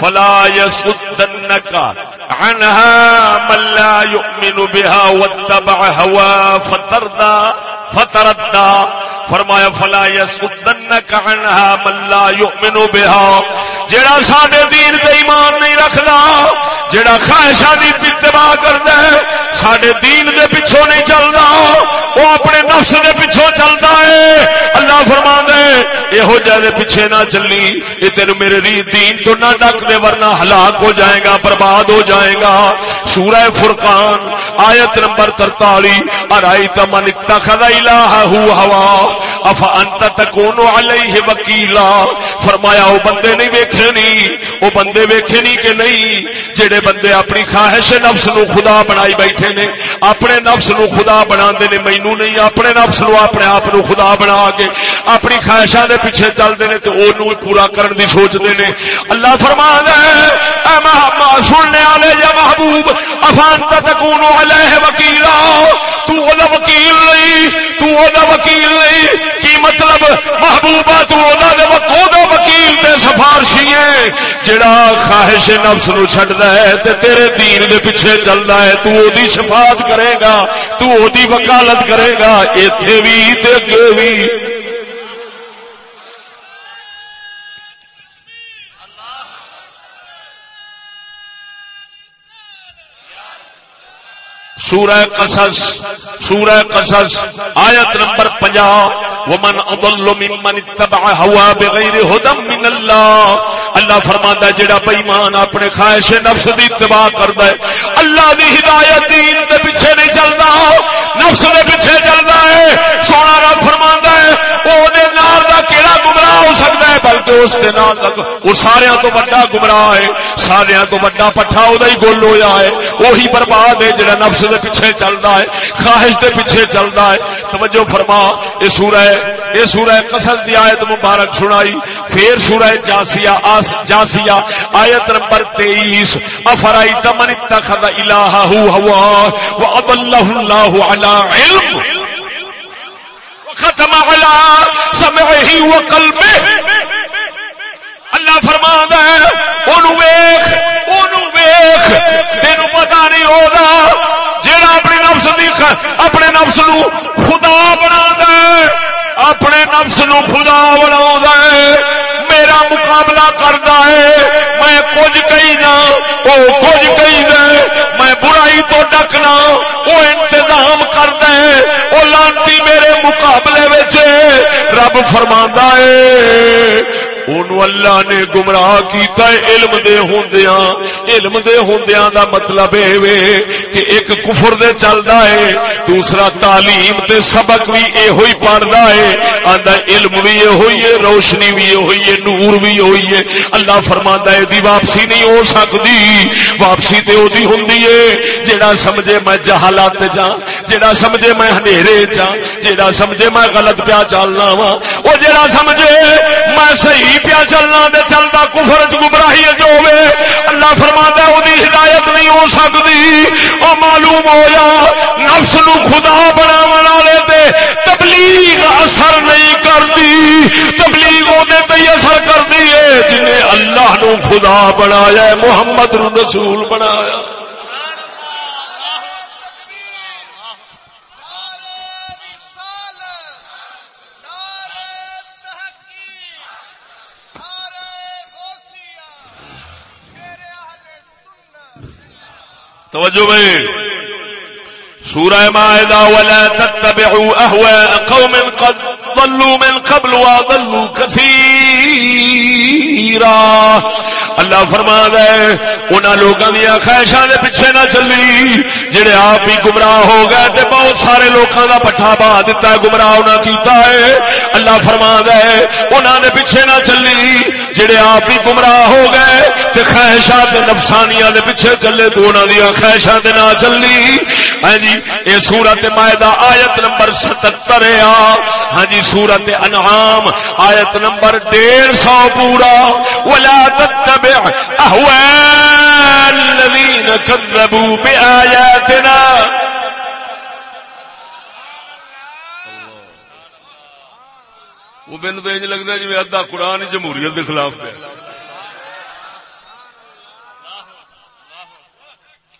A: فلا یسدنکا عنها من لا يؤمن بها واتبع هوا فتردا فتردا فرمایا، فلا يسدنك عنها من لا يؤمن بها. جڑا ساڈے دین تے ایمان نہیں رکھدا جڑا خواہشاں دی اتباع کردا ہے، ساڈے دین دے پیچھے نہیں چلدا وہ اپنے نفس دے پیچھے چلدا ہے۔ اللہ فرماندا ہے یہو جے پیچھے نہ چلی، یہ تیرے میرے دین تو نہ ڈک دے ورنہ ہلاک ہو جائے گا، برباد ہو جائے گا۔ سورہ فرقان، آیت نمبر 43 ارایت من اتخذ الہہ ہوا اف انت تکون علیہ وکیلا۔ فرمایا، او بندے نہیں ویکھے نہیں او بندے ویکھے نہیں کہ نہیں جڑے جڑے بندے اپنی خواہش نفس نو خدا بنائی بیٹھے نے، اپنے نفس نو خدا بنا نے، مینوں نہیں، اپنے نفس نو اپنے آپ نو خدا بنا کے اپنی خواہشاں دے پیچھے چل دے نے تے اونوں پورا کرن دی سوچ دے نے۔ اللہ فرما دے اے محمد، سننے والے یا محبوب افان تکون علیہ وکیلا۔ تو او دا وکیل نہیں، تو او دا وکیل نہیں مطلب محبوبہ تو دا وکیل تے سفارشی ہے، جڑا خواہش نفس نو چھڈدا ہے تے تیرے دین دے پیچھے چلدا ہے، تو او دی شفاعت کرے گا، تو او دی وکالت کرے گا، ایتھے وی تے اگے وی۔ سورہ قصص سورہ قصص، آیت نمبر 50 ومن اضل ممن اتبع ہوا بغیر هدى من اللہ اللہ فرماتا ہے، جڑا بے اپنے خواہش نفس دی اتباع کردا ہے، اللہ دی ہدایت دین دے پیچھے نہیں چلدا، نفس دے پیچھے چلدا ہے، سونا رب فرماندا ہو سکدا ہے، بلکہ اس دے نال دا سارے تو بڑا گمراہ ہے، سارے تو بڑا پٹھا او دا ہی ہویا ہے۔ وہی برباد ہے جڑا نفس دے پیچھے چلدا ہے، خواہش دے پیچھے چلدا ہے۔ توجہ فرما اے سورہ اے سورہ قصص دی ایت مبارک سنائی۔ پھر سورہ جاسیہ جاسیہ، آیت نمبر 23 افرائیت من اتخذ الہہ ہوا واضلہ اللہ علی علم۔ ختم علی سمعہ وقلبہ اللہ فرما ہے، اونوں ویکھ اونوں ویکھ، تینوں پتہ نہیں ہوگا جیڑا اپنے نفس دی اپنے نفس نو خدا بنا دے اپنے نفس نو خدا بنا دے میرا مقابلہ کرتا ہے، میں کچھ کہی نہ وہ کچھ کہی دے میں برائی تو ڈکنا وہ انتظام کر دے مقابلے رب فرما ہے۔ اونو اللہ نے گمراہ کیتا ہے علم دے ہوندیاں علم دے ہوندیاں دا مطلب اے وے کہ ایک کفر دے چلدا ہے دوسرا تعلیم تے سبق وی اے ہوئی پڑھدا ہے آندا علم وی اے ہوئی ہے روشنی وی اے ہوئی ہے نور وی ہوئی ہے اللہ فرماندا ہے دی واپسی نہیں ہو سکدی واپسی تے اودی ہوندی ہے جیڑا سمجھے میں جہالت جا جیڑا سمجھے میں ہنیرے جا جیڑا سمجھے میں غلط پیا چلنا وا او جیڑا سمجھے میں صحیح پیا چلنا دے چلتا کفر گمراہی جو ہوئے اللہ فرما وہ ہدایت نہیں ہو سکتی وہ معلوم ہوا نفس نو خدا بنا والے تے تبلیغ اثر نہیں کرتی تبلیغ وہ اثر کرتی ہے، جنہیں اللہ نو خدا بنایا محمد رسول بنایا۔ توجہ بھائی۔ سورہ مائدہ، ولا تتبعوا اهواء قوم قد ضلوا من قبل وضلوا كثيرا۔ اللہ فرما دے انہاں لوگاں دی خواہشاں دے پیچھے نہ چلی۔ جڑے آپ بھی گمراہ ہو گئے تے بہت سارے لوکاں دا پٹھا با دیتا ہے، گمراہ انہاں کیتا ہے۔ اللہ فرما دے انہاں دے پیچھے نہ چلی۔ جڑے آپ بھی گمراہ ہو گئے تے خواہشات نفسانیاں دے پیچھے چلے، تو انہاں دی خواہشاں دے نہ چلی۔ ہاں جی اے سورت مائدہ آیت نمبر 77 ہے ہاں جی سورت انعام آیت نمبر 150 پورا۔ ولا تتبع اهواء الذين كذبوا باياتنا وہ بن تو لگتا ہے جی ادھا قرآن جمہوریت کے خلاف پہ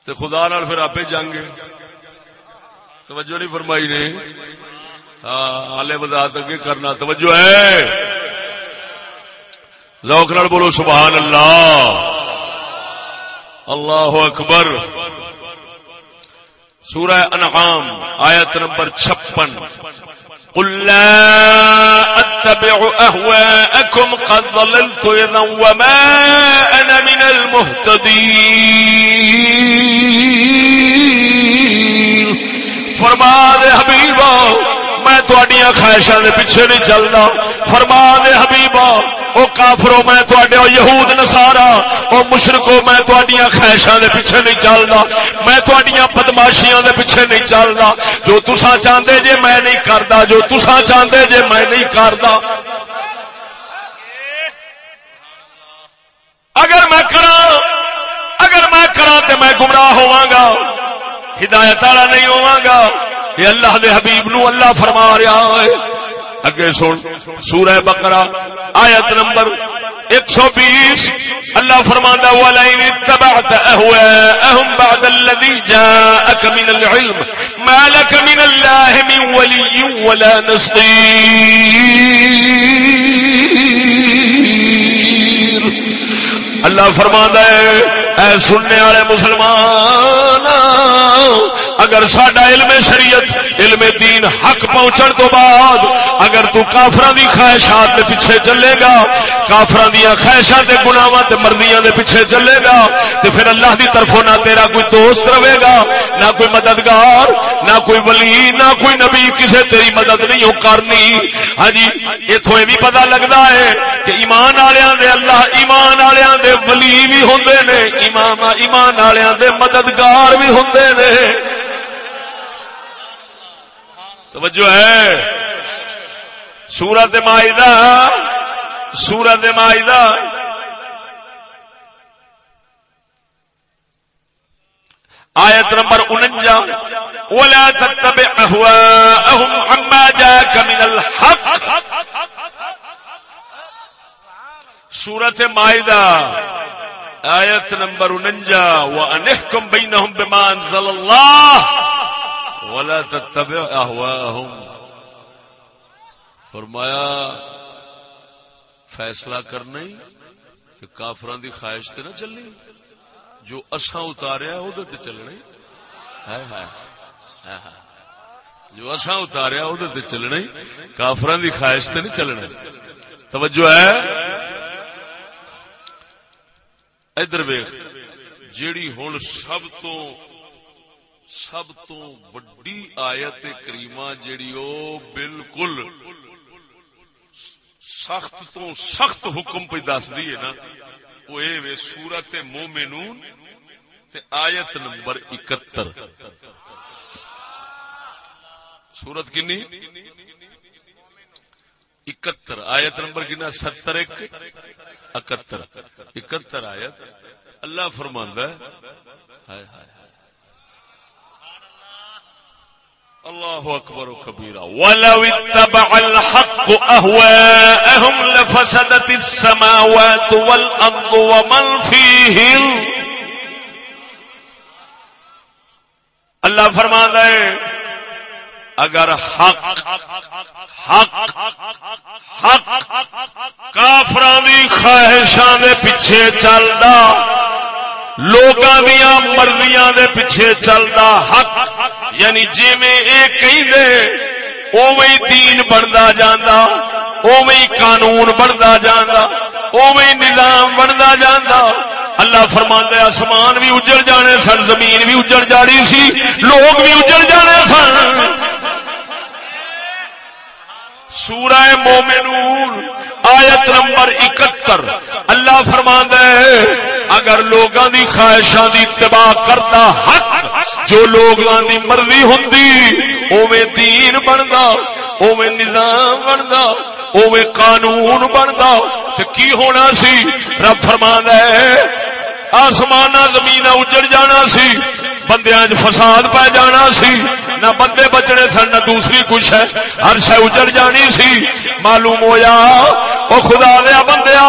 A: تو خدا نال پھر آپ جنگ توجہ نہیں فرمائی نے۔ ہاں آلے وضاحت اگے کرنا توجہ ہے۔ ذوق نال بولو سبحان اللہ۔ اللہ اکبر سورہ انعام آیت نمبر چھپن قل لا اتبع اهواءكم قد ضللت اذا وما انا من المهتدين فرما دے حبیبا میں تواڈیاں خواہشاں دے پیچھے نہیں چلدا فرما دے حبیبا، او کافرو میں تواڈے او یہود نصارا او مشرکو میں تواڈیاں خواہشاں دے پیچھے نہیں چلدا میں تواڈیاں بدماشیاں دے پیچھے نہیں چلدا جو تساں چاہندے جے میں نہیں کردا، جو تساں چاہندے جے میں نہیں کردا۔ اگر میں کراں، اگر میں کراں تے میں گمراہ ہوواں گا۔ ہدایت والا نہیں ہوواں گا۔ یہ اللہ دے حبیب نو اللہ فرما رہا ہے۔ اگے سن، سورہ بقرہ، آیت نمبر ایک سو بیس۔ اللہ فرماندہ وَلَئِنِ اتَّبَعْتَ أَهْوَاءَهُمْ بَعْدَ الَّذِي جَاءَكَ مِنَ الْعِلْمِ۔ مَا لَكَ مِنَ اللَّهِ مِنْ وَلِيٍّ وَلَا نَصِيرٍ۔ اللہ فرماندہ ہے، اے سننے والے مسلمان اگر سڈا علم شریعت، علم دین حق پہنچن تو بعد اگر تو کافران دی خواہشات دے پیچھے چلے گا کافران دیا خواہشات گناواں تے مرضیاں دے پیچھے چلے گا تے پھر اللہ دی طرفوں نہ تیرا کوئی دوست رہے گا، نہ کوئی مددگار، نہ کوئی ولی، نہ کوئی نبی، کسے تیری مدد نہیں ہو کرنی ہاں جی اتوں یہ بھی پتا لگتا ہے کہ ایمان والوں دے اللہ، ایمان والوں دے ولی بھی ہوں نے ایمان ایمان والوں دے مددگار بھی ہوں نے۔ توجہ ہے۔ سورت مائدہ سورت مائدہ۔ آیت نمبر انجا ولا تتبع اهواءهم عما جاءك من الحق۔ سورت مائدہ۔ آیت نمبر انجا وانحكم بينهم بما انزل الله۔ ولا تتبع اهواهم فرمایا، فیصلہ کرنا ہی کہ کافران دی خواہش تے نہ چلنی، جو اساں اتاریا او تے چلنا ہی ہائے ہائے جو اساں اتاریا او تے چلنا ہی کافران دی خواہش تے نہیں چلنا توجہ ہے؟ ادھر ویکھ، جیڑی ہن سب تو سب تو وڈی آیت کریمہ جیڑی او بالکل سخت تو سخت حکم پہ دس دی ہے نا۔ وہ اے سورت مومنون تے آیت نمبر اکتر سورت کنی؟ اکتر آیت نمبر کنا ستر ایک۔ اکتر اکتر آیت۔ اللہ فرماندہ ہے۔ ہائے ہائے۔ الله أكبر كبيرا ولو اتبع الحق أهواءهم لفسدت السماوات والأرض ومن فيهم۔ اللہ فرما ہے، اگر حق حق حق کافران دی خواہشاں دے پیچھے چلدا لوگاں دیا مرضیاں دے پیچھے چلدا حق یعنی جی میں ایک کہیں دے اوویں دین بندا جاندا، اوویں قانون بندا جاندا، اوویں نظام بندا جاندا۔ اللہ فرماندا آسمان بھی اجڑ جانے سن، زمین بھی اجڑ جانی سی، لوگ بھی اجڑ جانے سن۔ سورہ مومنون، آیت نمبر اکہتر۔ اللہ فرماندا ہے اگر لوگاں دی خواہشاں دی اتباع کرتا حق، جو لوگاں دی مرضی ہوندی اوویں دین بندا، اوویں نظام بندا، اوویں قانون بندا، تے کی ہونا سی؟ رب فرماندا ہے آسمان زمین اجڑ جانا سی، بندیاں فساد پہ جانا سی، نہ بندے بچنے سن، نہ دوسری کچھ ہے۔ ہر شہ اجڑ جانی سی۔ معلوم ہویا، او خدا دیا بندیا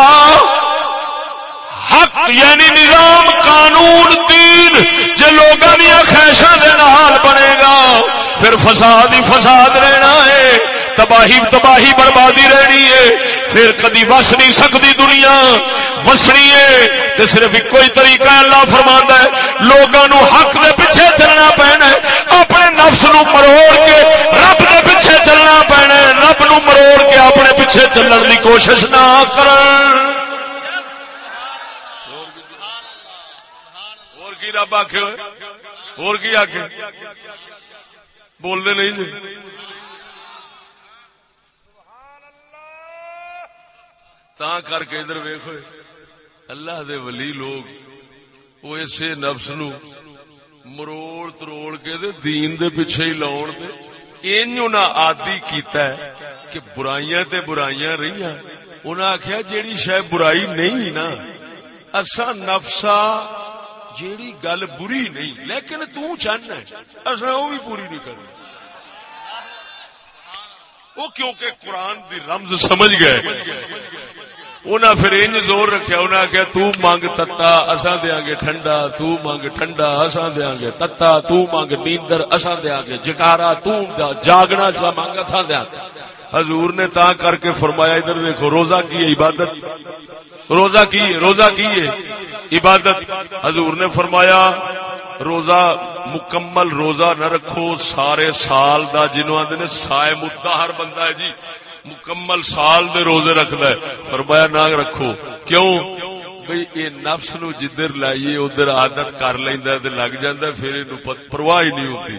A: حق یعنی نظام، قانون، دین جی لوگوں دیا خیشا نال بنے گا، پھر فساد ہی فساد رہنا ہے، تباہی تباہی بربادی رہنی ہے، پھر کدی وس نہیں سکتی دنیا وسنی ہے صرف ایک ہی طریقہ اللہ فرما ہے لوگوں حق دے پیچھے چلنا پینا اپنے نفس نو مروڑ کے رب دے پیچھے چلنا پینا رب نو مروڑ کے اپنے پیچھے چلن کی کوشش نہ کر رب آخ اور کی آخ بولتے نہیں جی۔ تا کر کے ادھر ویخ اللہ دے ولی لوگ، وہ اسے نفس نو مروڑ تروڑ کے دے دین دے پیچھے ہی لاؤن دے۔ اینو نہ آدی کیتا ہے کہ برائیاں تے برائیاں رہیاں۔ انہاں آخیا جیڑی شاید برائی نہیں نا اصا نفسا جیڑی گل بری نہیں، لیکن تو چاہنا ہے۔ اصا وہ بھی پوری نہیں کرنی۔ وہ کیونکہ قرآن دی رمز سمجھ گئے۔ انہیں پھر ان زور رکھا انہیں آخیا تو مانگ تتا اصا دیا گے ٹھنڈا، تو مانگ ٹھنڈا اصا دیا گے تتا، تو مانگ نیندر اصا دیا گے جکارا، تو جاگنا چا مانگ اصا دیا حضور نے تا کر کے فرمایا، ادھر دیکھو، روزہ کی عبادت؟ روزہ کی روزہ کی ہے۔ عبادت، حضور نے فرمایا، روزہ مکمل روزہ نہ رکھو، سارے سال دا، جنہوں آدھے سائے مدہ ہر بندہ ہے جی مکمل سال دے روزے رکھد فرمایا، نہ رکھو۔ کیوں؟ بھئی، اے نفس نو جدھر لائیے، ادھر عادت کر لینا لگ جاندہ پھر پرواہ ہی نہیں ہوتی۔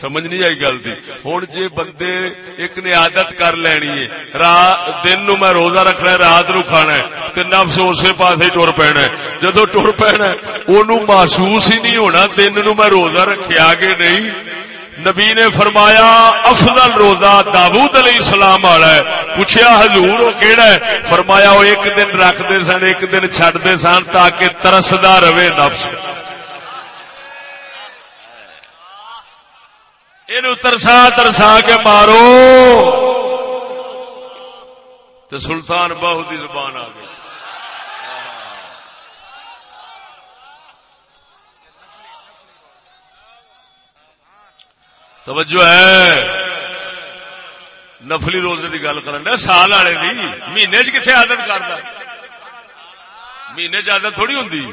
A: سمجھ نہیں آئی گل دی۔ ہوں جی بندے ایک نے عادت کر لینی ہے، رات دن نو میں روزہ رکھنا ہے، رات نو کھانا ہے، تے نفس اسی پاس ہی ٹر پینا جدو ٹر پینا اونوں محسوس ہی نہیں ہونا دن نو میں روزہ رکھے آگے نہیں۔ نبی نے فرمایا، افضل روزہ داود علیہ السلام والا ہے۔ پوچھا حضور، وہ کہڑا ہے؟ فرمایا، وہ ایک دن رکھتے سن، ایک دن چڈتے سن تاکہ ترسدا رہے نفس۔ یہ ترسا ترسا کے مارو تو سلطان بہو کی زبان آ گئی توجہ ہے نفلی روزے کی گل کر سال والے کی مہینے چ کتنے آدت کرتا مہینے چ آدت تھوڑی ہوں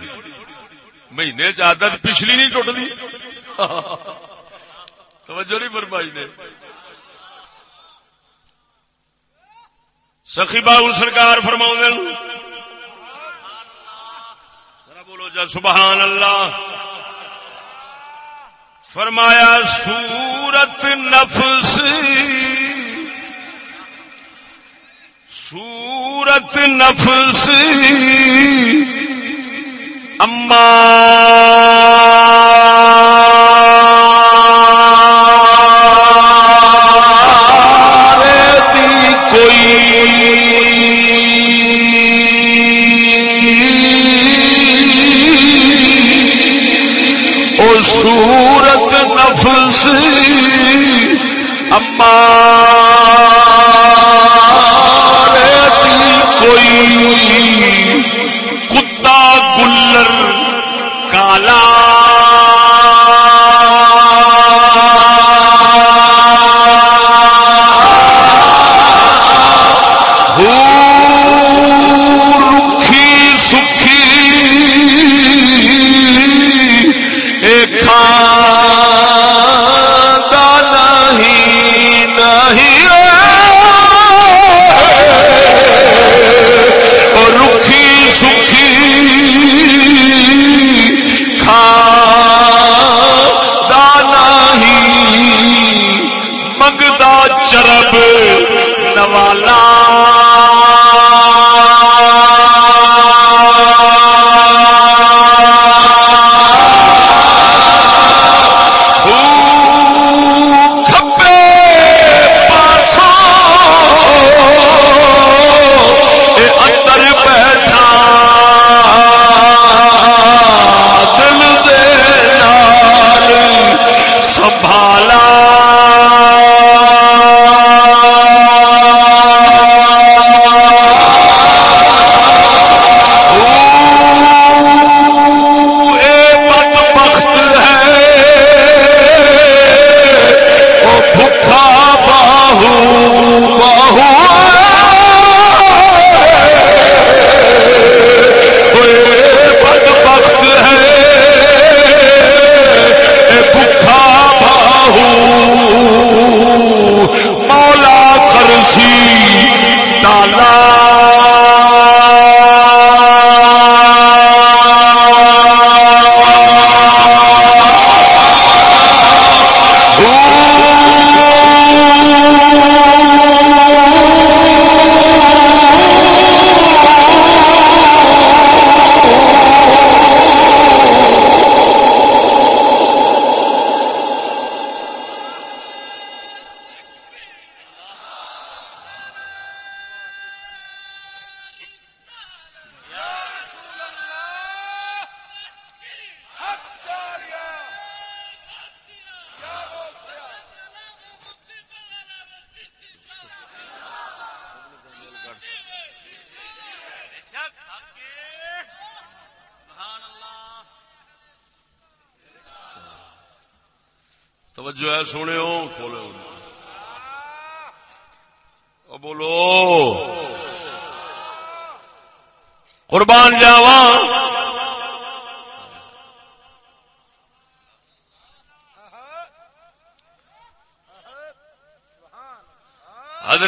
A: مہینے چ آدت پچھلی نہیں ٹوٹتی توجہ نہیں فرمائی نے۔ سخی بابو سرکار فرما بولو جا سبحان اللہ فرمایا، سورت نفس۔ سورت نفس۔ اما صورت نفس امارے کوئی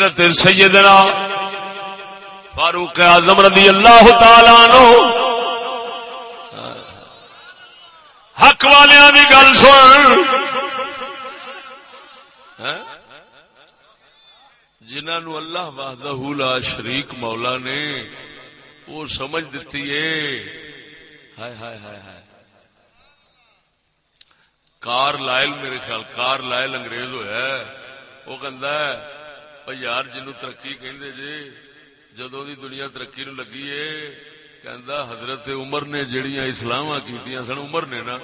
A: حضرت سیدنا فاروق اعظم رضی اللہ تعالی نو حق والیاں دی گل سن۔ ہاں؟ جنہوں اللہ وحدہ لا شریک مولا نے وہ سمجھ دیتی ہے۔ ہائے ہائے ہائے ہائے۔ کار لائل میرے خیال، کار لائل انگریز ہوا وہ کہندا ہے یار جنو ترقی کہندے جے جدو دی دنیا ترقی نو لگی ہے کہندا حضرت عمر نے جڑیاں اسلام کیتیاں سن عمر نے نا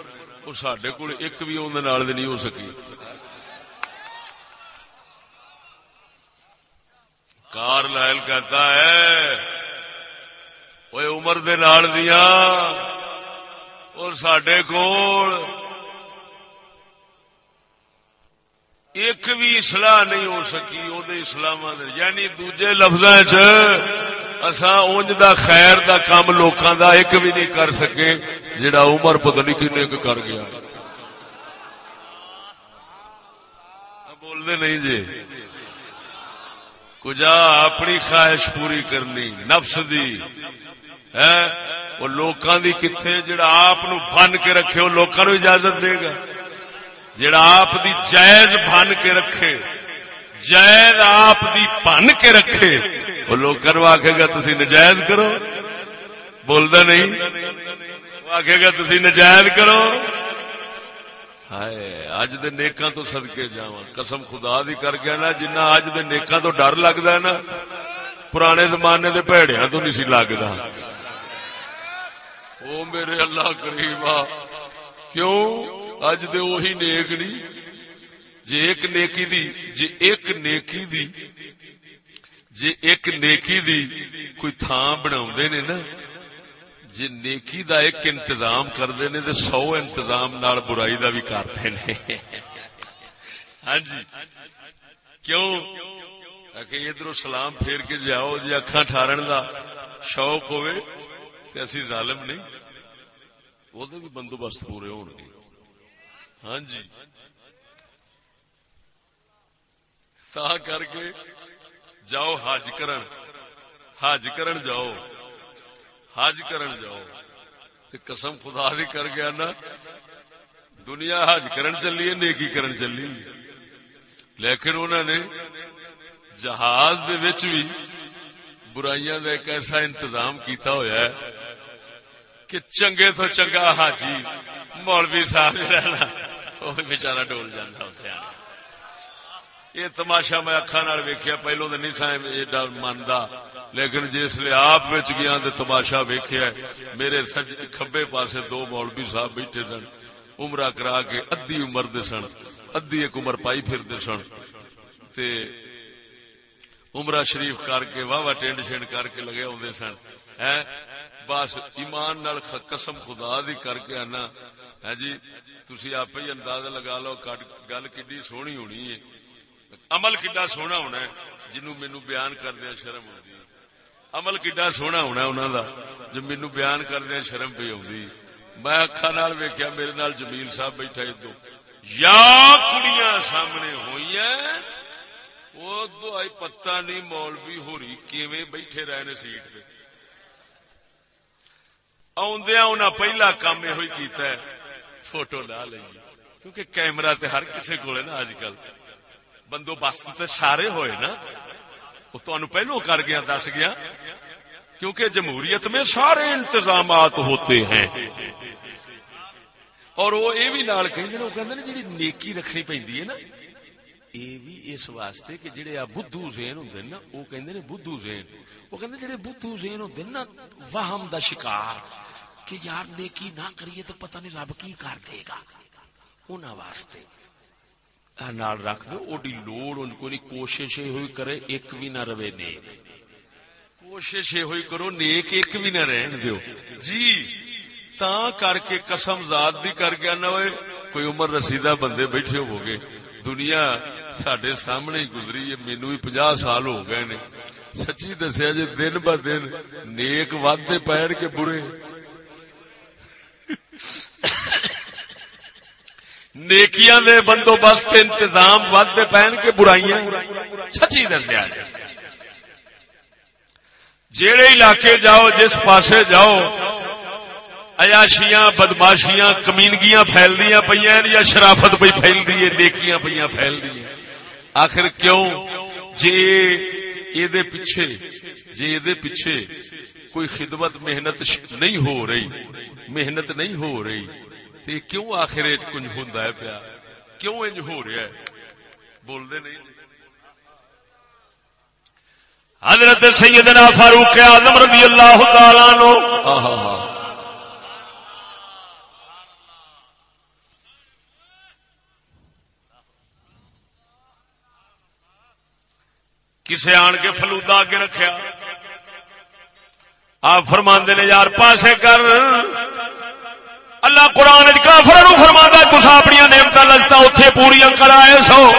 A: وہ سڈے کول ایک بھی اون نال نہیں ہو سکی کار لائل کہتا ہے وہ عمر دے نال دیا اور سڈے کول ایک بھی اصلاح نہیں ہو سکی وہ اسلام یعنی دوجے لفظ اونج دا خیر دا کام لوکاں دا ایک بھی نہیں کر سکے جڑا عمر پتہ نہیں کنے کر گیا۔ بولتے نہیں جی۔ کجا اپنی خواہش پوری کرنی، نفس دی۔ ہے وہ لوکاں دی کتھے جڑا آپ بن کے رکھے، وہ لوکاں نو اجازت دے گا۔ جڑا آپ دی جائز بن کے رکھے، جائز آپ دی بن کے رکھے۔ وہ لوگ کروا کے گا تسی نجائز کرو۔ بولدا نہیں۔ آخے گا تسی نجائز کرو۔ ہائے اج دے نیکاں تو صدقے جاواں۔ قسم خدا دی کر گیا نا جنہ اج دے نیکاں تو ڈر لگدا ہے نا، پرانے زمانے دے بھڑیاں تو نہیں سی لگدا۔ او میرے اللہ کریم کیوں؟ اج دے وہی نیک نہیں جے ایک نیکی دی، جے ایک نیکی دی، جے ایک نیکی دی کوئی تھان بنا نے نا۔ جے نیکی دا ایک انتظام کرتے نے تو سو انتظام نال برائی دا بھی کرتے نے۔ ہاں جی۔ کیوں؟ کہ ادھر سلام پھیر کے جاؤ جی اکھا ٹھارن دا شوق ہوئے تو اسی ظالم نہیں وہ بھی بندوبست پورے ہو گے ہاں جی۔ تا کر کے جاؤ حج کرن۔ حج کرن جاؤ۔ حج کرن جاؤ۔ قسم خدا دی کر گیا نا۔ دنیا حج کرن چلی ہے، نیکی کرن چلی لیکن انہوں نے جہاز دے وچ بھی برائیاں دا ایک ایسا انتظام کیتا ہویا ہے کہ چنگے تو چنگا حاجی مولوی صاحب رہنا وہ بچارا ڈول جانا اتنے یہ تماشا میں اکھا نال ویکیا پہلو تو نہیں سا ایڈا منتا لیکن جس لیے آپ بچ گیا تو تماشا ویکیا میرے سج، کھبے پاسے دو مولوی صاحب بیٹھے سن، عمرہ کرا کے ادی عمر دے سن ادی ایک عمر پائی پھر دے سن۔ تے عمرہ شریف کر کے واہ واہ ٹینڈ شینڈ کر کے لگے آدھے سن۔ بس ایمان نال قسم خدا دی کر کے آنا۔ ہے جی تھی آپ ہی اندازہ لگا لو گل کی سونی ہونی ہے۔ عمل کڈا سونا ہونا ہے جنو مینو بیان کردیا شرم ہوتی عمل کڈا سونا ہونا انہوں دا، جو مینو بیان کردیا شرم پہ آئی میں اکھا نال ویکیا میرے نال جمیل صاحب بیٹھا ادو یا کڑیاں سامنے ہوئی ہیں وہ دو آئی پتہ نہیں مولوی ہو رہی کیویں بیٹھے رہے نے سیٹ پہ۔ آدھا انہیں پہلا کام یہ کیتا ہے۔ فوٹو لا لیں۔ کیونکہ کیمرہ تے ہر کسی کو نا اج کل بندوبست تے سارے ہوئے نا۔ وہ تہن پہلو کر گیا، دس گیا۔ کیونکہ جمہوریت میں سارے انتظامات ہوتے ہیں۔ اور وہ یہ بھی نال کہیں وہ کہ جی نیکی رکھنی پی نا، یہ بھی اس واسطے کہ جڑے آ بدھو زین ہوں نا، وہ کہ بدھو زین۔ وہ کہ جڑے بدھو زین ہوں نا، وہم دا شکار۔ کہ یار نیکی نہ کریے تو پتہ نہیں رب کی کر دے گا۔ انہاں واسطے۔ نال رکھ دو، اوڈی لوڑ ان کو نہیں، کوشش ہوئی کرے، ایک بھی نہ رہے نیک۔ کوشش ہوئی کرو، نیک ایک بھی نہ رہن دیو۔ جی تا کر کے قسم ذات دی کر گیا نہ ہوئے کوئی عمر رسیدہ بندے بیٹھے ہو گے۔ دنیا سڈے سامنے ہی گزری ہے مینو بھی پناہ سال ہو گئے نے۔ سچی دسیا جی دن ب دن نیک ودے پیر کے برے۔ نیکیاں دے بندوبست انتظام ودے پہن کے برائیاں سچی دسیا جیڑے علاقے جاؤ، جس پاسے جاؤ ایاشیاں بدماشیاں، کمینگیاں پھیل دیا پہ یا شرافت پہ پھیل دی نیکیاں پہ پھیل دی آخر کیوں؟ جی یہ پیچھے جی یہ پیچھے کوئی خدمت محنت نہیں ہو رہی۔ محنت نہیں ہو رہی۔ تو کیوں آخر کچھ ہوں پیا؟ کیوں انج ہو رہا ہے؟ بولتے نہیں جی۔ حضرت سیدنا فاروق اعظم رضی اللہ تعالی عنہ۔ ہاں، ہاں، ہاں۔ کسے آن کے فلودا اگے رکھیا؟ آپ فرما نے، یار پاسے کر۔ اللہ قرآن کافر فرما کچھ اپنی نعمت لجتا اتے پوریا کرائے سو۔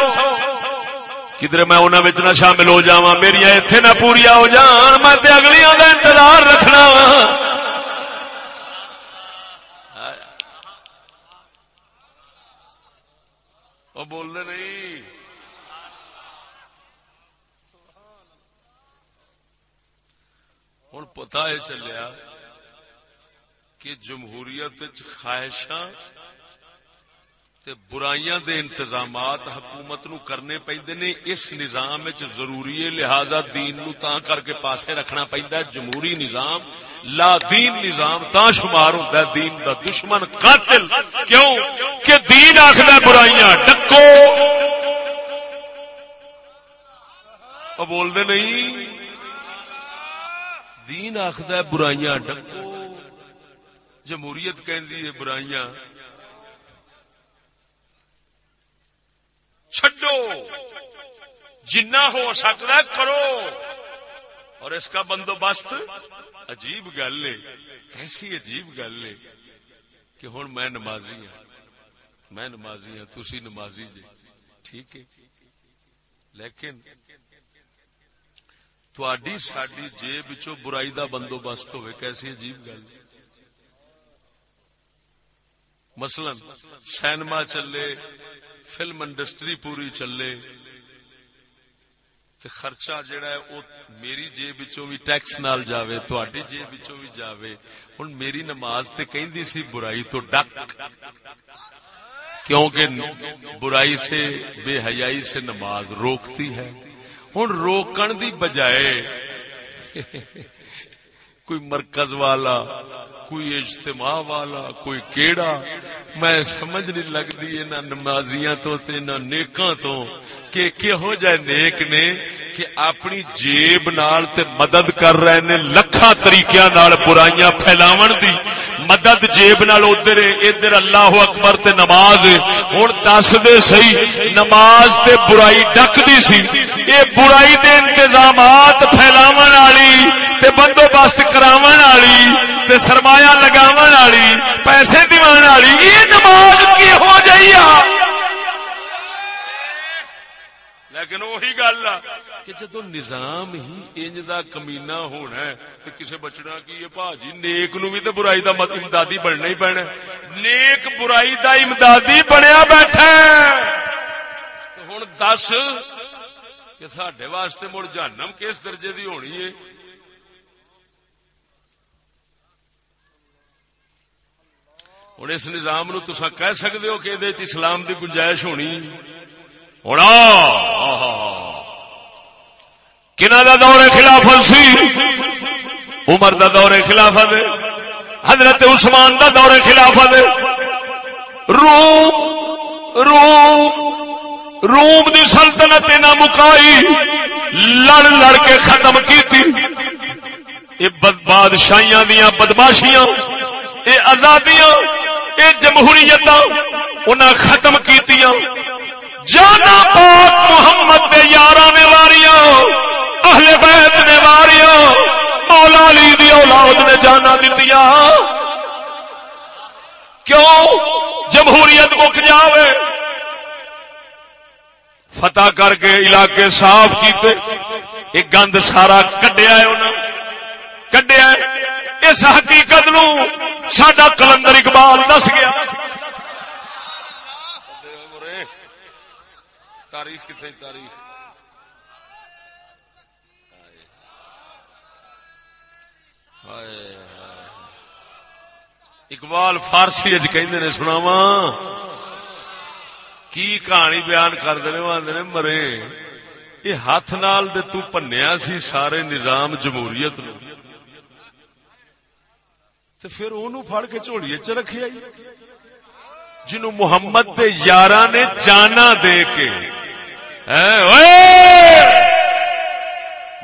A: کدھر میں انہوں نہ شامل ہو جا میری اتنے نہ پوریا ہو جان، میں اگلیاں کا انتظار رکھنا وا بول نہیں۔ پتا یہ چلیا کہ جمہوریت خواہشاں برائیاں دے انتظامات حکومت نو کرنے پیندے نے، اس نظام ضروری ہے، لہذا دین نو تا کر کے پاسے رکھنا پیندا جمہوری نظام، لا دین نظام تا شمار ہوتا ہے، دین دا دشمن قاتل۔ کیوں؟ کہ دین آخر برائیاں، ڈکو۔ بول دے نہیں دین آخد برائیاں ڈکو۔ جمہوریت کہ برائیاں۔ چڈو جنا ہو سکتا کرو۔ اور اس کا بندوبست عجیب گل ہے۔ کیسی عجیب گل ہے کہ ہوں میں نمازی ہوں میں نمازی ہوں تھی نمازی جی۔ ٹھیک ہے۔ لیکن تھی ساری جیب چو برائی دا بندوبست ہوئے کیسی عجیب گل مثلا سینما چلے فلم انڈسٹری پوری چلے خرچہ جڑا ہے وہ میری جیب بھی ٹیکس نال جاوے تھی جیب بھی جاوے ہوں میری نماز تے کہیں سی برائی تو ڈک کیونکہ برائی سے بے حیائی سے نماز روکتی ہے ہوں روکن دی بجائے کوئی مرکز والا، کوئی اجتماع والا، کوئی کیڑا، میں سمجھ نہیں لگتی انہوں نمازیاں تو نیکاں تو کہ کہو جائے نیک نے کہ اپنی جیب نال تے مدد کر رہے نے لکھا طریقے نال برائیاں پھیلاون دی۔ مدد جیب نال ادھر ادھر اللہ اکبر تے نماز۔ ہوں دس دے سی نماز تے برائی ڈک دی سی۔ اے برائی دے انتظامات پھیلاون والی تے بندوبست کراون والی تے سرمایہ لگاون والی، پیسے دیوان والی یہ نماز کی ہو جائی لیکن وہی گل کہ جدو نظام ہی انج دا کمینا ہونا ہے تو کسے بچنا کی یہ پاجی نیک نو بھی تو برائی دا امدادی بننا ہی پینا نیک برائی دا امدادی بنیا بیٹھا ہوں دس کہ سڈے واسطے مڑ جانم کس درجے دی ہونی ہے؟ ہوں اس نظام نو تسا کہہ سکتے ہو کہ اسلام دی گنجائش ہونی۔ ہوں کنا دا دور خلافت سی؟ عمر دا دور خلافت حضرت عثمان دا دور خلافت روم روم روم دی سلطنت نہ مکائی، لڑ لڑ کے ختم کی تھی یہ بادشاہیاں دیا بدماشیاں یہ آزادیاں یہ جمہوریت انہیں ختم کیتیاں۔ جانا پاک محمد دے یارہ نے واریاں۔ اہل بیت نے واریاں مولا علی دی اولاد نے جانا دتیاں۔ کیوں؟ جمہوریت مک جاوے۔ فتح کر کے علاقے صاف کیتے۔ ایک گند سارا کڈیا کڈیا اس حقیقت نو سڈا کلندر اقبال دس گیا۔ تاریخ کتنے تاریخ؟ اقبال فارسی اج کہ سناوا کی کہانی بیان کرتے نے مرے یہ ہاتھ نال دے تو پنیا سی سارے نظام جمہوریت نو تو پھر انہوں پھڑ کے چوڑیے چ رکھے آئی جنہوں محمد دے یار نے جانا دے کے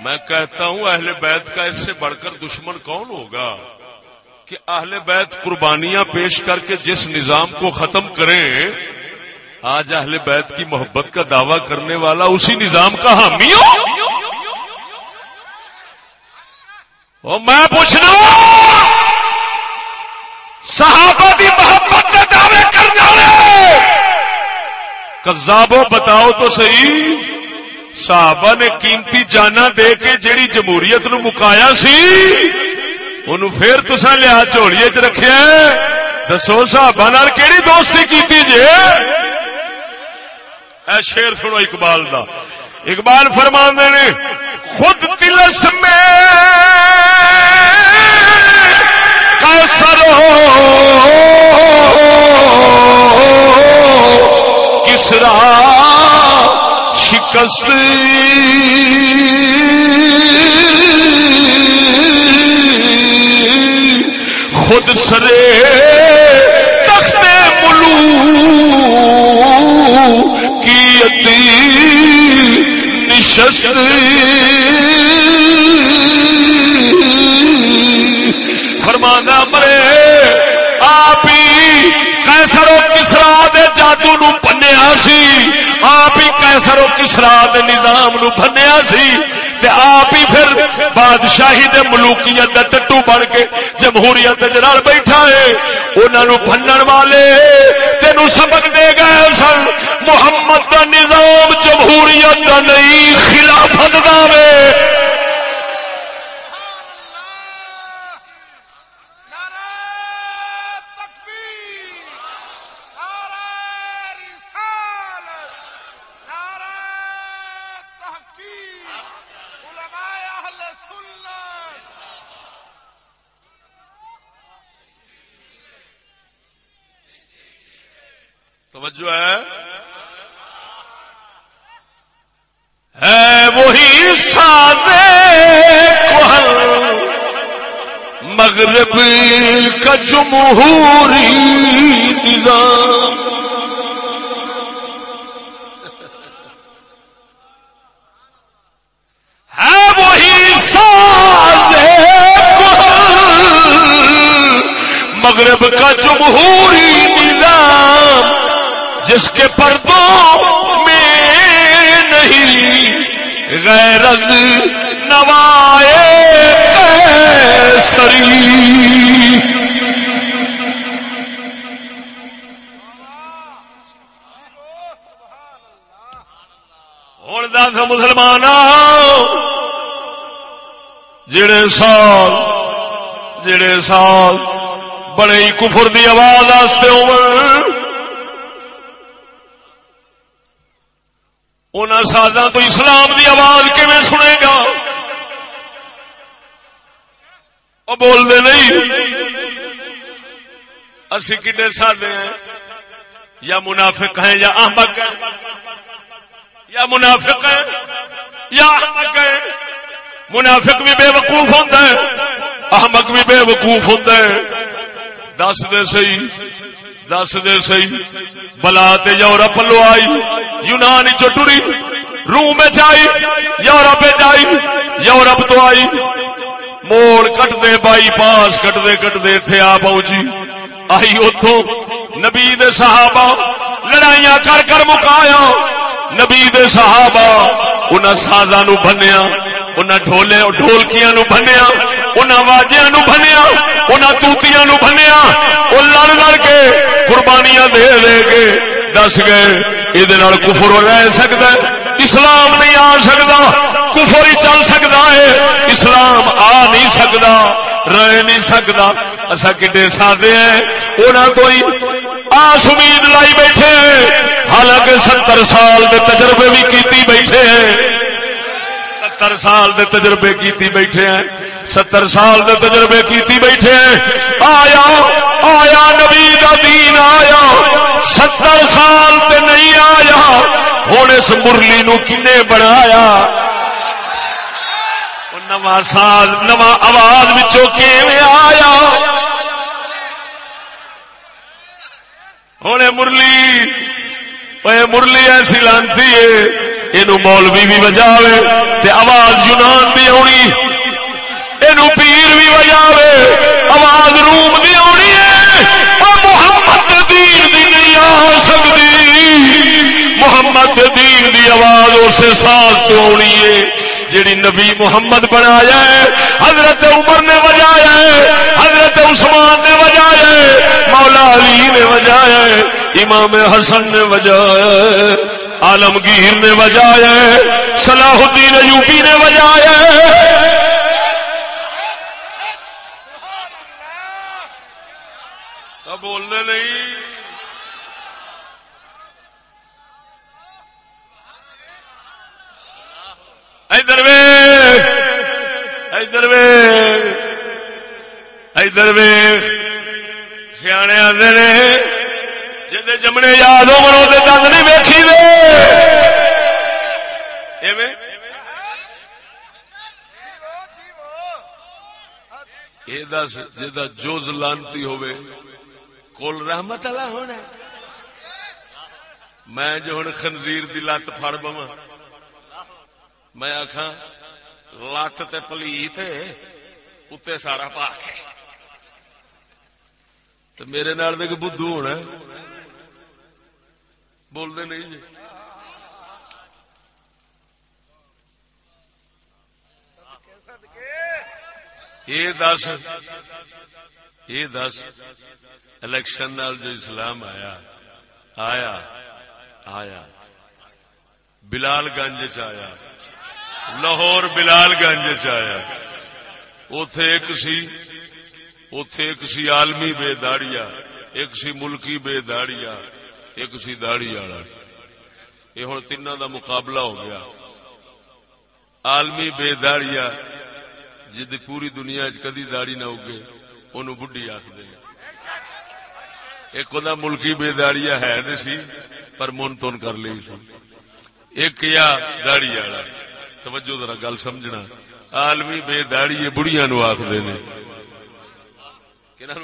A: میں کہتا ہوں اہل بیت کا اس سے بڑھ کر دشمن کون ہوگا کہ اہل بیت قربانیاں پیش کر کے جس نظام کو ختم کریں، آج اہل بیت کی محبت کا دعوی کرنے والا اسی نظام کا حامی ہو۔ میں پوچھنا صحابہ دی محبت کے دعوے کرنے والے کزابو بتاؤ تو صحیح۔ صحابہ نے قیمتی جانا دے کے جیڑی جمہوریت نو مکایا سی ان پھر تسا لیا چوڑیے چ رکھے دسو صحابہ نال کیڑی دوستی کیتی جے؟ اے شیر سنو اقبال دا۔ اقبال فرمان نے، خود تلس میں کیسر کسرا شکست خود سرے تخت ملو کی نشست ہی کسرا دے نظام نو بنیا سی تے آپ ہی پھر بادشاہی دے ملوکیت دا ٹٹو بن کے جمہوریت جنال بیٹھا ہے۔ انہوں بھنن والے تینو سبق دے گئے سن۔ محمد دا نظام جمہوریت دا نہیں، خلافت دا وے۔ جو ہے ہے وہی ساد مغرب کا جمہور۔ سال، جڑے سال بڑے ہی کفر دی آواز آستے ہو ان سازاں تو اسلام دی آواز کیون سنے گا؟ وہ بولتے نہیں۔ اسی کنے سادے ہیں؟ یا منافق ہیں یا احمق ہیں؟ یا منافق ہیں یا احمق ہیں؟ منافق بھی بے وقوف ہوتا ہے، احمق بھی بے وقوف ہوتا ہے۔ دس دے صحیح، دس دے سی بلا یورپ لو آئی یونان چٹری روم آئی یورپ آئی یورپ تو آئی۔ موڑ کٹ دے، بائی پاس کٹ دے کٹ دے تھے آ پہنچی۔ آئی اتو نبی دے صحابہ، لڑائیاں کر کر مکایا۔ نبی دے صحابہ، انہاں سازاں نو بنیا۔ انہاں ڈھولے ڈھولکیاں نو بنیا انہاں واجیاں نو بنیا انہاں توتیاں نو بنیا وہ لڑ لڑ کے قربانیاں دے دے کے دس گئے یہ کفر رہ سکتا ہے اسلام نہیں آ سکتا کفر ہی چل سکتا ہے اسلام آ نہیں سکتا رہ نہیں سکتا اصا کڈے سادے ہیں انہوں تو ہی آس امید لائی بیٹھے ہیں حالانکہ ستر سال کے تجربے بھی کیتی بیٹھے ہیں ستر سال دے تجربے کیتی بیٹھے ہیں، ستر سال دے تجربے کیتی بیٹھے ہیں۔ آیا آیا نبی کا دین آیا۔ ستر سال تے نہیں آیا۔ ہوں اس مرلی نو کنے بنایا۔ نواں سال، نواں آواز بچوں آیا؟ ہوں مرلی مرلی ایسی لانتی ہے۔ یہ مولوی بھی بجاوے تے آواز یونان دی آنی یہ پیر بھی بجاوے آواز روم دی آنی ہے۔ محمد دین دی نہیں آ سکتی۔ محمد دین دی آواز اسے ساز تو آنی ہے۔ جیڑی نبی محمد بنایا ہے، حضرت عمر نے بجایا ہے، حضرت عثمان نے بجایا ہے، مولا علی نے بجایا ہے۔ امام حسن نے بجایا عالمگیر نے بجایا صلاح الدین ایوبی نے بجایا بولنے نہیں۔ ادھر وے ادھر وے ادھر وے سیانے آدھے جی جمنے یاد ہو مرو دے دند نہیں ویکھی دے ایویں؟ اے دس جا جوز لانتی ہوئے کول رحمت والا ہونا میں جو ہوں خنزیر دی لت فڑ بوا میں آخا لت تے پلیت اتنے سارا پا کے۔ میرے نال دیکھ بدھو ہونا بولتے نہیں جی۔ یہ دس یہ دس۔ الیکشن نال جو اسلام آیا آیا آیا۔ بلال گنج چیا لاہور بلال گنج چیا اتے ایک سی اتے ایک سی عالمی بے داڑیا، ایک سی ملکی بے داڑیا۔ ایک سی داڑی والا۔ یہ ہوں تین دا مقابلہ ہو گیا۔ عالمی بے داڑیا جد پوری دنیا چ کدی داڑی نہ اگے ان بڈی آخر ایک دا ملکی بے داڑیا ہے نہیں سی، پر من تون کر لی سی ایک یا داڑی والا۔ توجہ ذرا گل سمجھنا۔ عالمی بے داڑی بڑھیا نو آخر نے۔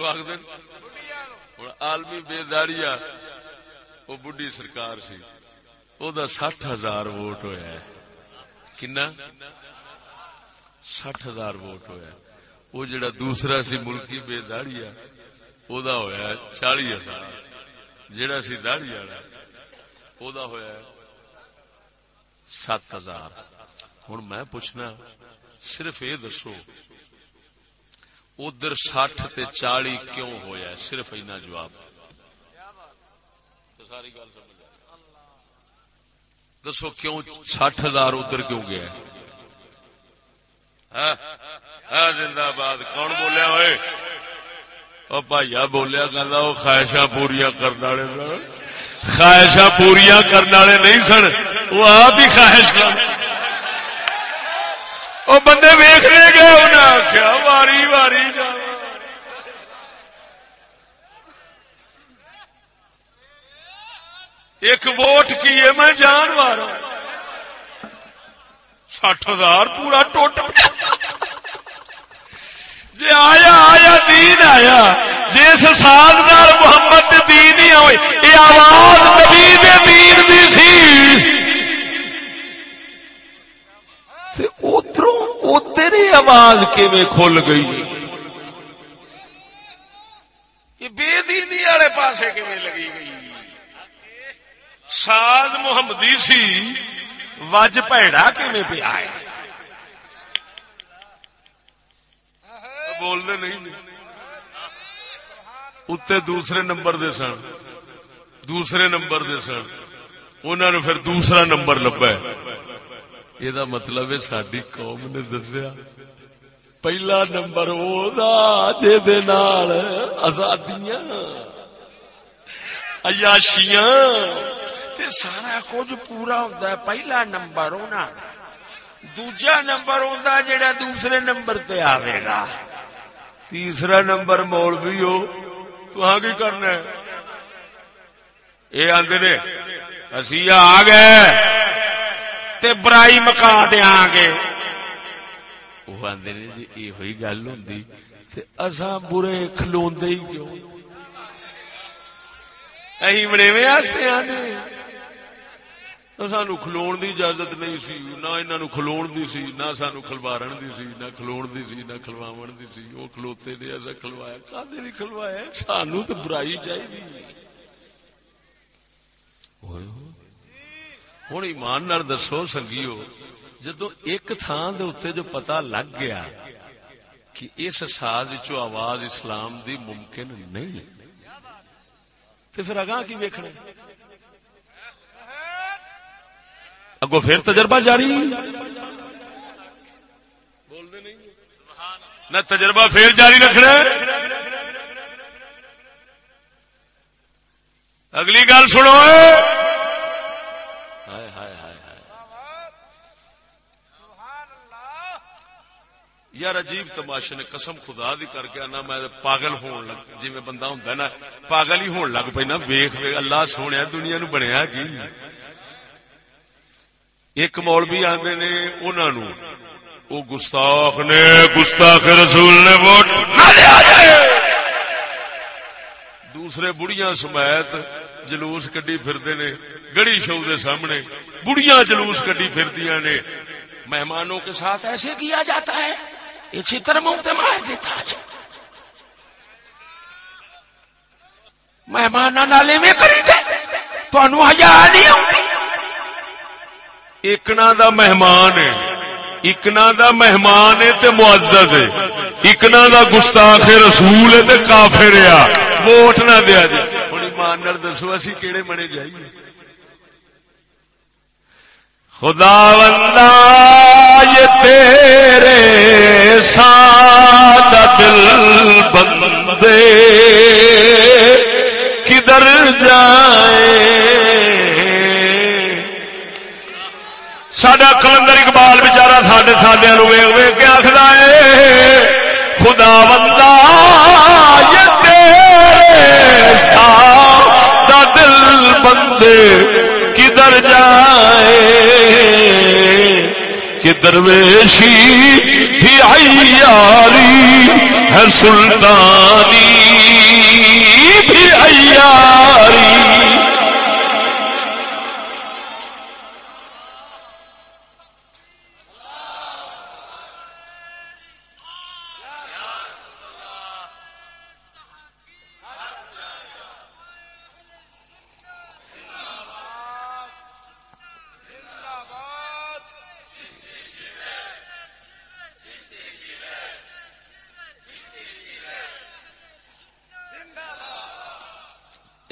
A: آخر عالمی بے داڑیا وہ بڈی سرکار سی۔ دا سٹھ ہزار ووٹ ہوا ہے۔ کنا؟ سٹھ ہزار ووٹ ہوا وہ جڑا دوسرا سی ملکی بے داڑی دا ہوا چالی ہزار۔ جڑا سی داڑی والا دا ہوا سات ہزار۔ ہوں میں پوچھنا، صرف یہ دسو، ادھر سٹھ تے چالی کیوں ہویا صرف اینا جواب۔ ساری گل سمجھ دسو کیوں سٹھ ہزار ادھر کیوں گیا؟ ہاں؟ ہاں، زندہ باد کون بولیا ہوئے؟ بھائی بولیا کہ وہ خواہشاں پوریا کرنے والے خواہشاں پوریا کرنے والے نہیں سن وہ آپ ہی خواہش سن۔ وہ بندے ویخنے گئے انہیں آخیا واری واری جا ایک ووٹ کی ہے میں جان جانور سٹھ ہزار پورا ٹوٹل جی آیا آیا، دین آیا۔ جس سال نال محمد دین ہی ہوئے یہ آواز نبی دے دین دی سی۔ ادھر ادھر ہی آواز کیویں کھل گئی؟ یہ بے دینی والے پاسے کیویں لگی گئی؟ ساز محمدی سی، وج پیڑا کیون پیا بولتے نہیں اتنے دوسرے نمبر دے سن۔ دوسرے نمبر دے سن۔ انہوں نے پھر دوسرا نمبر لبا یہ مطلب ہے ساری قوم نے دسیا۔ پہلا نمبر آزادیاں۔ عیاشیاں۔
D: تے سارا کچھ پورا ہوتا ہے۔ پہلا نمبر ہونا دوجا نمبر ہوتا جڑا دوسرے نمبر تے آوے گا۔
A: تیسرا نمبر مول بھی ہو تو ہاں کی کرنا ہے؟ یہ آدھے نے، اسی آ گئے۔
D: تے برائی مکا دیا گے۔
A: وہ آدھے نے جی یہ ہوئی گل ہوں اصا برے کھلوندے ہی کیوں؟ اہی بڑے واسطے آدھے سانو کھلو دی اجازت نہیں سی نہ انہوں کھلو دی سی نہ سانو کھلوارن دی سی نہ کھلو دی سی نہ کھلواو دی سی وہ کھلوتے نے ایسا کھلوایا کدے نہیں کھلوایا سانو تو برائی چاہیے ہوں ایمان نال دسو سنگیو جدو ایک تھان دے اتنے جو پتا لگ گیا کہ اس ساز چو آواز اسلام دی ممکن نہیں تو پھر اگاں کی ویکھنا اگو پھر تجربہ جاری؟ نہ تجربہ پھر جاری رکھنا اگلی گل سنو۔ یار عجیب تماشے نے قسم خدا دی کر کے آنا، میں پاگل ہون لگ جی میں بندہ ہوں نا، پاگل ہی ہون لگ پہ نا ویخ اللہ سونے، دنیا نو بنیا کی؟ ایک مولوی آدھے نے انہوں وہ گستاخ نے، گستاخ رسول نے ووٹ دوسرے بڑیاں سمیت جلوس کڈی پھرتے نے، گڑی شو دے سامنے بڑیاں جلوس کڈی پھردیاں نے۔ مہمانوں کے ساتھ ایسے کیا جاتا ہے یہ چتر منہ مار دیتا ہے۔ مہمان نالے میں کری دے تو ہزار نہیں آؤں اکنا دا مہمان ہے۔ اکنا دا مہمان ہے تے معزز ہے۔ اکنا دا گستاخ رسول ہے تے کافر ہے۔ ووٹ نہ دیا جی۔ ہوں ایمان نال دسو اسی کیڑے بنے جائیے خدا بندہ، یہ تیرے ساتھ دل بندے، کدھر جائیں سڈا کلندر اقبال بچارا سڈے سڈیا ویگ ویگ کے آخر ہے خدا بندہ یہ تیرے سا دل بندے کدھر جائے کہ درویشی بھی آئی یاری ہے سلطانی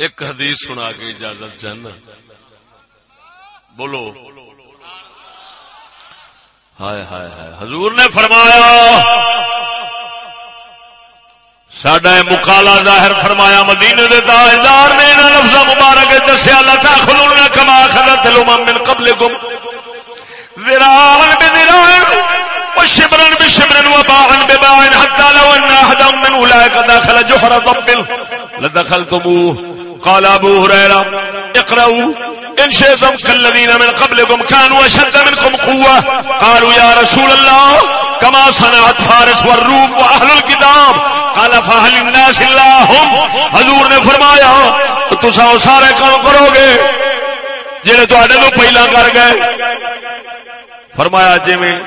A: ایک حدیث سنا کے اجازت چاہنا۔ بولو۔ ہائے ہائے ہائے۔ حضور نے فرمایا سڈا مکالا ظاہر فرمایا، مدینے دے تاجدار نے انہاں لفظ مبارک دسیا اللہ تاخذون کما اخذت الامم من قبلكم ذراعا بذراع وشبرا بشبر وباعا بباع حتى لو ان من اولئك دخل جحر ضب لدخلتموه۔ قال ابو هريره اقرأوا ان شئتم كالذين من قبلكم كانوا اشد منكم قوه قالوا يا رسول الله، كما صنعت فارس والروم واهل الكتاب. قال، فهل الناس الا هم؟ حضور نے فرمایا تسا سارے کام کرو گے۔ جڑے تواڈے تو پہلا کر گئے۔ فرمایا جی میں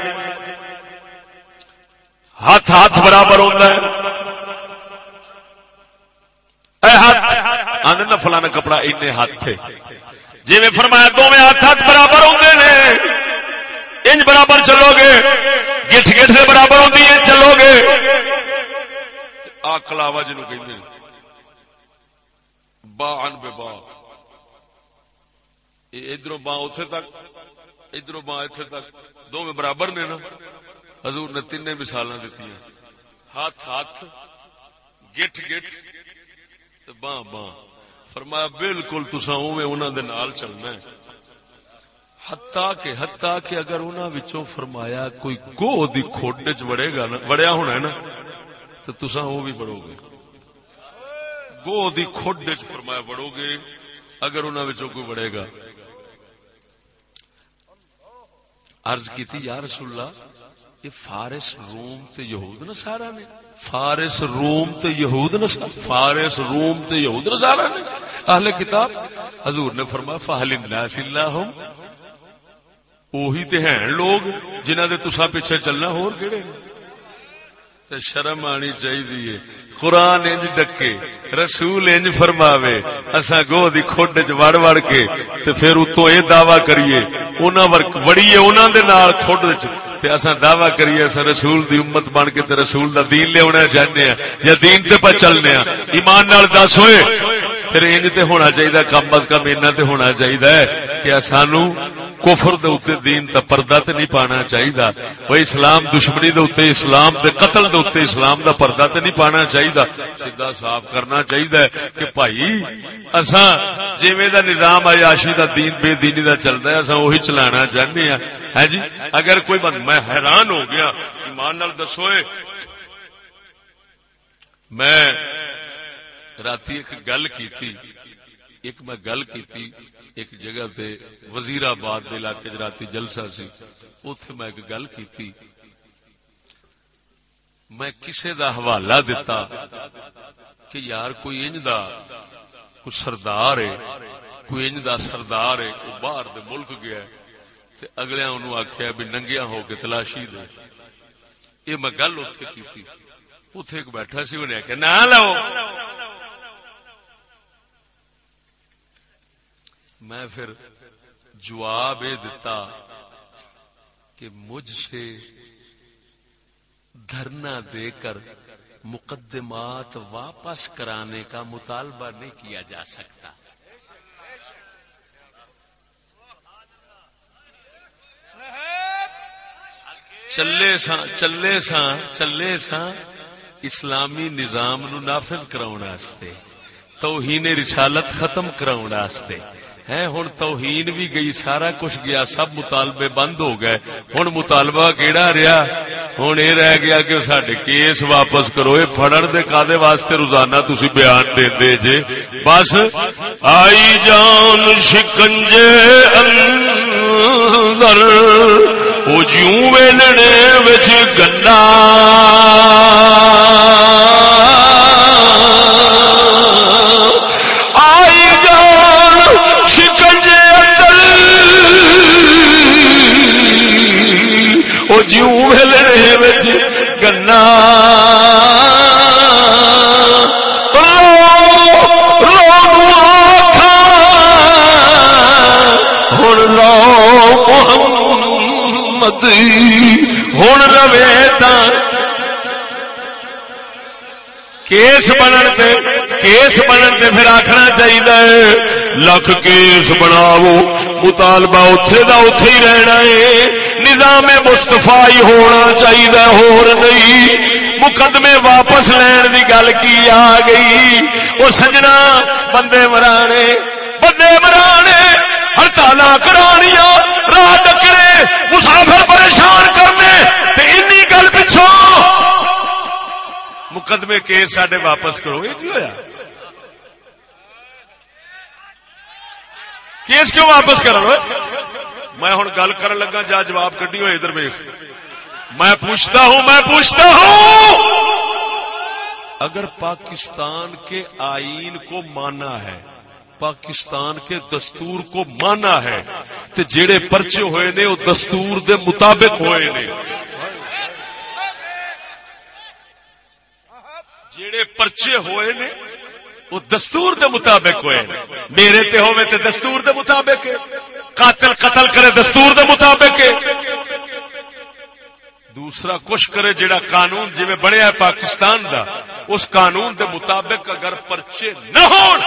A: ہاتھ ہاتھ برابر ہوتا ہے۔ آدھے نہ فلانا کپڑا این ہاتھ تھے جی میں فرمایا دو میں ہاتھ ہاتھ برابر ہوں نے۔ انج برابر چلو گے۔ گٹھ گٹھ سے برابر ہوں چلو گے۔ آ کلاوا جنو کہ با ان بے با۔ ادھر باں اتے تک ادھر باں اتنے تک۔ دو میں برابر نے نا۔ حضور نے تین مثال دیتی ہاتھ ہاتھ۔ گٹ گٹ باں باں۔ فرمایا، بالکل تسا انہوں چلنا ہے۔ ہتا کہ ہتا کہ اگر انہوں وچوں فرمایا کوئی گو دی کھوڈ چ بڑے گا نا بڑیا ہونا ہے نا تو تسا وہ بھی بڑھو گے گو دی کھوڈ چ فرمایا بڑھو گے اگر انہوں وچوں کوئی بڑھے گا۔ عرض کی یا رسول اللہ، یہ فارس، روم تے یہود نا سارا نے۔ فارس، روم تے یہود نا فارس، روم تے یہود نا نے، اہل کتاب۔ حضور نے فرمایا فہل الناس اللہم وہی تے ہیں لوگ جنہاں دے تسا پیچھے چلنا، ہور کیڑے تے شرم آنی چاہیے قرآن انج ڈکے، رسول انج فرماوے اسا گو دی کھوڈ چ وڑ وڑ کے تے پھر اتوں اے دعوی کریے، انہاں وڑیے انہاں دے نال کھوڈ چ۔ تے دعوی کریے رسول دی امت بن کے تے رسول دا دین لیا چاہنے ہیں یا دین تے پہ چلنے ہیں ایمان نال دس ہوئے۔ پھر انج تے ہونا چاہیے کم از کم اینا تے ہونا چاہیے کہ سانو کفر دے اتنے دین دا پردہ تے نہیں پانا چاہیے وہ اسلام دشمنی دے اتنے اسلام دے قتل دے اتنے اسلام دا پردہ تے نہیں پانا چاہیے سیدھا صاف کرنا چاہیے کہ بھائی، اساں جویں دا نظام عیاشی دا دین، بے دینی دا چلدا ہے، اساں وہی چلانا چاہنے ہیں ہے ہاں جی؟ اگر کوئی بند میں حیران ہو گیا، ایمان نال دسوئے میں رات ایک گل کی تھی ایک میں گل کی تھی ایک جگہ تے وزیر آباد علاقے راتی جلسہ سی اتے میں ایک گل کی تھی میں کسے دا حوالہ دیتا کہ یار کوئی انج دا، کوئی سردار ہے، کوئی انج دا سردار ہے، کوئی باہر دے ملک گیا ہے، تے اگلے انہوں آخیا بھی ننگیا ہو کے تلاشی دے۔ یہ میں گل اتے کی تھی اتے ایک بیٹھا سی انہیں آخیا نہ لو۔ میں پھر جواب یہ دیتا کہ مجھ سے دھرنا دے کر مقدمات واپس کرانے کا مطالبہ نہیں کیا جا سکتا۔ چلے سا چلے سا چلے سا اسلامی نظام نو نافذ کراؤ توہین رسالت ختم کراؤ ہے ہوں توہین بھی گئی، سارا کچھ گیا، سب مطالبے بند ہو گئے۔ ہوں مطالبہ کیڑا رہا ہوں یہ رہ گیا کہ سڈے کیس واپس کرو۔ یہ فڑن دے کادے واسطے روزانہ تھی بیان دے دے جے۔ بس آئی جان شکنجے اندر وہ جیوں ویلنے وچ گنڈا ملنے بچ گنا۔ ہوں لو محمد ہوں کیس بنن سے کیس بنن سے پھر آخنا چاہیے لکھ کیس بناو، مطالبہ اتے دا اتے ہی رہنا ہے، نظام مستفا ہی ہونا چاہیے ہور نہیں۔ مقدمے واپس لین کی گل کی آ گئی۔ وہ سجنا، بندے مرانے بندے مرانے ہڑتال کرانیا راہ ڈکنے، مسافر پریشان کرنے گل پچھوں مقدمے کیس سڈے واپس کرو۔ یہ ہوا کیس کیوں واپس کر میں ہوں گل کر لگا، جا جواب کٹی ہوئے ادھر میں میں پوچھتا ہوں، میں پوچھتا ہوں! اگر پاکستان کے آئین کو مانا ہے، پاکستان کے دستور کو مانا ہے تو جڑے پرچے ہوئے نے وہ دستور دے مطابق ہوئے نے۔ جڑے پرچے ہوئے نے، وہ دستور دے مطابق ہوئے میرے تے ہوئے تے دستور دے مطابق قاتل قتل کرے دستور دے مطابق دوسرا کچھ کرے جڑا قانون جی بنیا ہے پاکستان دا، اس قانون دے مطابق اگر پرچے نہ ہون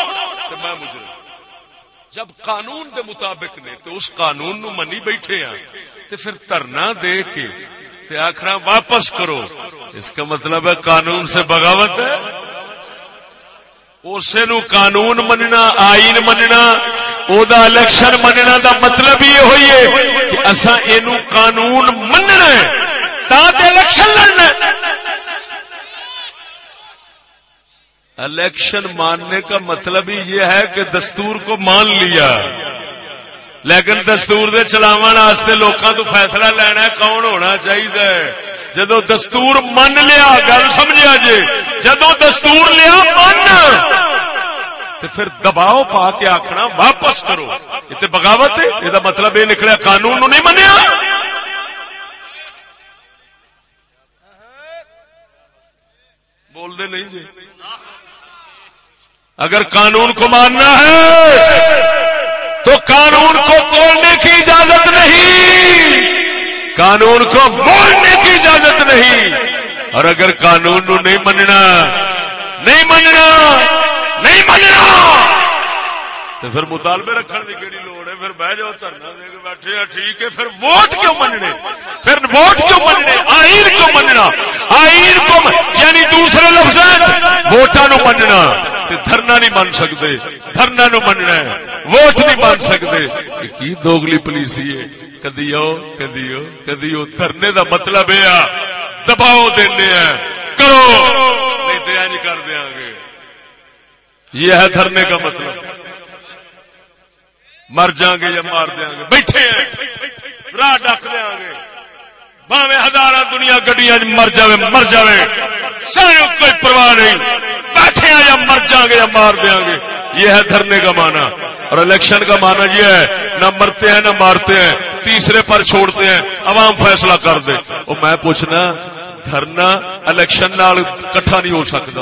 A: تو میں مجرم۔ جب قانون دے مطابق نے تو اس قانون نو منی بیٹھے ہیں تو پھر ترنا دے کے تے آخر واپس کرو۔ اس کا مطلب ہے قانون سے بغاوت ہے۔ اسے نو قانون مننا، آئین مننا، او دا الیکشن مننا دا مطلب یہ ہوئی ہے کہ اسا اینو قانون مننا ہے، تا تے الیکشن لڑنا ہے۔ الیکشن ماننے کا مطلب ہی یہ ہے کہ دستور کو مان لیا۔ لیکن دستور دے چلاون واسطے لوکاں تو فیصلہ لینا ہے کون ہونا چاہیے۔ جدو دستور من لیا، گل سمجھا جی۔ جدو دستور لیا من تو پھر دباؤ پا کے آخنا واپس کرو۔ یہ بغاوت ہے، یہ مطلب یہ نکلیا، قانون نو نہیں منیا۔ بول دے نہیں جی۔ اگر قانون کو ماننا ہے تو قانون کو توڑنے کی اجازت نہیں۔ قانون کو بولنے کی اجازت نہیں۔ اور اگر قانون نو نہیں مننا نہیں مننا نہیں مننا۔ تو پھر مطالبے رکھنے کی کہڑی لوڑ ہے؟ پھر بہ جاؤ دھرنا دے کے بیٹھے ٹھیک ہے، پھر ووٹ کیوں مننے؟ پھر ووٹ کیوں مننے؟ آئین کیوں مننا؟ آئین کو یعنی دوسرے لفظ ووٹا نو مننا دھرنا نہیں من سکتے دھرنا نو مننا ہے، ووٹ نہیں من سکتے کی دوگلی پولیسی ہے؟ کدی آؤ کدی آؤ کدی آؤ دھرنے دا مطلب یہ دباؤ دینے کرو۔ نہیں تو کر دیا گے۔ یہ ہے دھرنے کا مطلب۔ مر جاؤں گے یا مار دیا گے؟ بیٹھے ہیں۔ راہ ڈک دیا گے۔ باوے ہزار دنیا گڈیاں مر جائے مر جائے سارے کوئی پرواہ نہیں۔ بیٹھے ہیں یا مر جائیں گے یا مار دیا گے۔ یہ ہے دھرنے کا مانا اور الیکشن کا مانا یہ ہے، نہ مرتے ہیں، نہ مارتے ہیں۔ تیسرے پر چھوڑتے ہیں۔ عوام فیصلہ کر دے۔ وہ میں پوچھنا، دھرنا الیکشن نال کٹھا نہیں ہو سکتا۔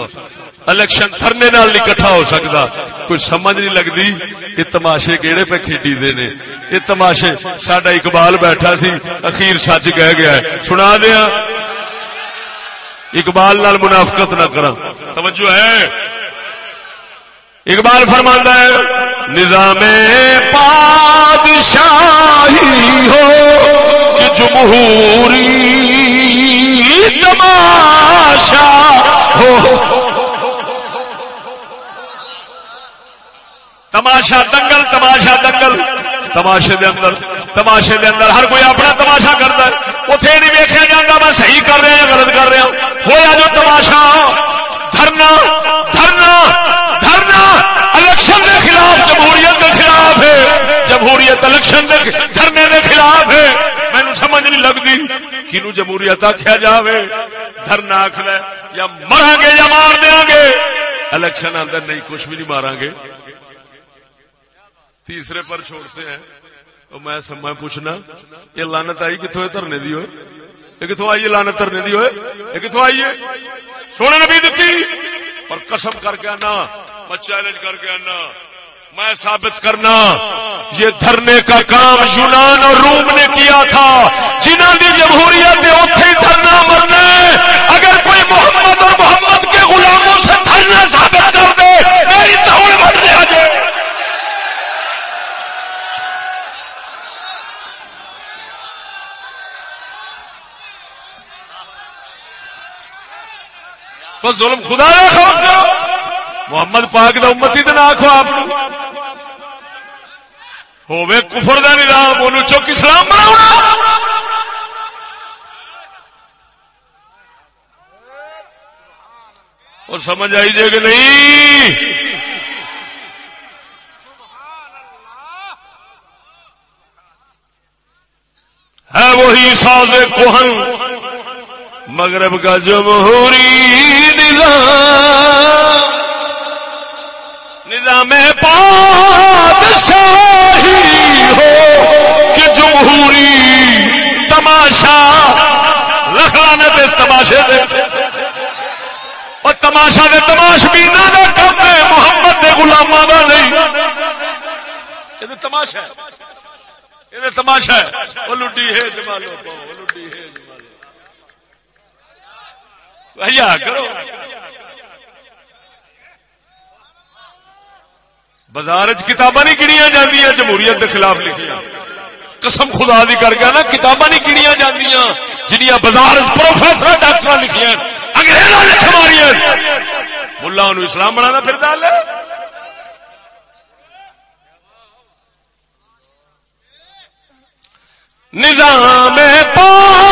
A: الیکشن تھرنے نال نہیں کٹھا ہو سکتا۔ کوئی سمجھ نہیں لگتی یہ تماشے کہڑے پہ کھیڈی دے نے۔ یہ تماشے سڈا اقبال بیٹھا سی، اخیر سچ کہہ گیا ہے۔ سنا دیا؟ اقبال نال منافقت نہ کرا توجہ ہے؟ اقبال فرماندہ ہے، نظام پادشاہی ہو کہ جمہوری تماشا ہو۔ تماشا دنگل تماشا دنگل۔ تماشے دے اندر، تماشے دے اندر ہر کوئی اپنا تماشا کرتا ہے۔ اتنے نہیں ویکیا جاتا میں صحیح کر رہا یا غلط کر رہا ہوا جو تماشا۔ دھرنا دھرنا دھرنا۔ الیکشن کے خلاف، جمہوریت کے خلاف۔ ہے جمہوریت الیکشن دھرنے کے خلاف۔ ہے مینو سمجھ نہیں لگتی کنو جمہوریت آخیا جائے دھرنا آخر یا مرا گے یا مار دیا گے الیکشن اندر نہیں، کچھ بھی نہیں مارا گے تیسرے پر چھوڑتے ہیں۔ تو میں میں پوچھنا، یہ لانت آئی کتوں ہے دھرنے دی ہوئے؟ یہ کتوں آئیے لانت دھرنے دی ہوئے؟ یہ کتوں آئیے سونے نبی دیتی اور قسم کر کے آنا، میں چیلنج کر کے آنا، میں ثابت کرنا، یہ دھرنے کا کام یونان اور روم نے کیا تھا۔ جنہوں نے جمہوریت اتنے دھرنا مرنا اگر کوئی محمد اور محمد بس ظلم خدا نہ خوف کرو۔ محمد پاک دا امتی تو نہ آخو آپ ہوے کفر دا نظام ان چوک اسلام بنا اور سمجھ آئی جائے کہ نہیں۔ ہے وہی ساز کوہن۔ مغرب کا جمہوری۔ نظام نظام پادشاہی ہو کہ جمہوری تماشا لکھانے دے اس تماشے دے۔ اور تماشا دے تماش بھی نہ کم ہے، محمد دے غلامہ دا نہیں۔ یہ تماشا ہے۔ یہ تماشا ہے۔ وہ لڈی وہ لڈی ہے۔ جمالو حیا کرو۔ بازار کتاباں نہیں گنیا جانیا جمہوریت کے خلاف لکھیا قسم خدا دی کر کے نا، کتاباں نہیں گنیا جانیا جنیا بازار پروفیسر ڈاکٹر لکھیا انگریزوں نے ماریا ملا اسلام بنانا پھر دل نظام پادشاہی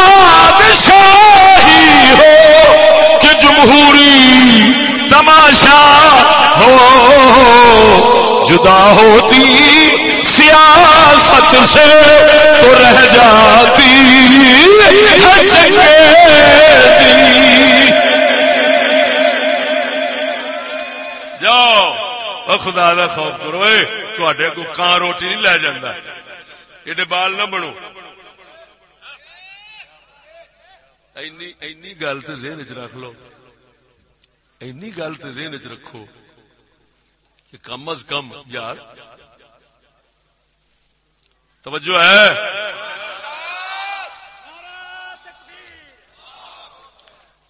A: کہ تماشا ہو، جدا ہوتی سیاست سے تو رہ جاتی جاؤ خدا کا خوف کرو تے کو کان روٹی نہیں لے جانا ایڈے بال نہ بنو۔ گل تو ذہن چ رکھ لو۔ این گل تو ذہن چ رکھو کہ کم از کم یار، توجہ ہے؟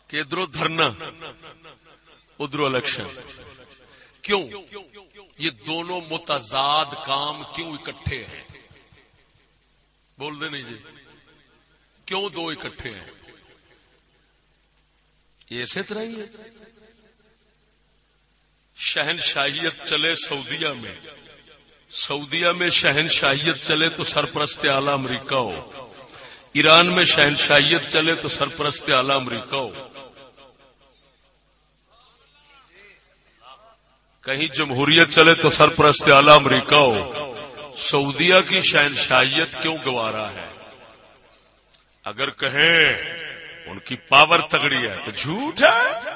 A: کہ ادھر دھرنا ادھر الیکشن۔ کیوں؟ یہ دونوں متضاد کام کیوں اکٹھے ہیں؟ بول دے نہیں جی؟ کیوں دو اکٹھے ہیں؟ یہ اسی طرح ہی ہے۔ شہنشاہیت چلے سعودیہ میں۔ سعودیہ میں شہنشاہیت چلے تو سرپرست اعلی امریکہ ہو۔ ایران میں شہنشاہیت چلے تو سرپرست اعلی امریکہ ہو۔ کہیں جمہوریت چلے تو سرپرست اعلی امریکہ ہو۔ سعودیہ کی شہنشاہیت کیوں گوارا ہے؟ اگر کہیں ان کی پاور تگڑی ہے تو جھوٹ ہے۔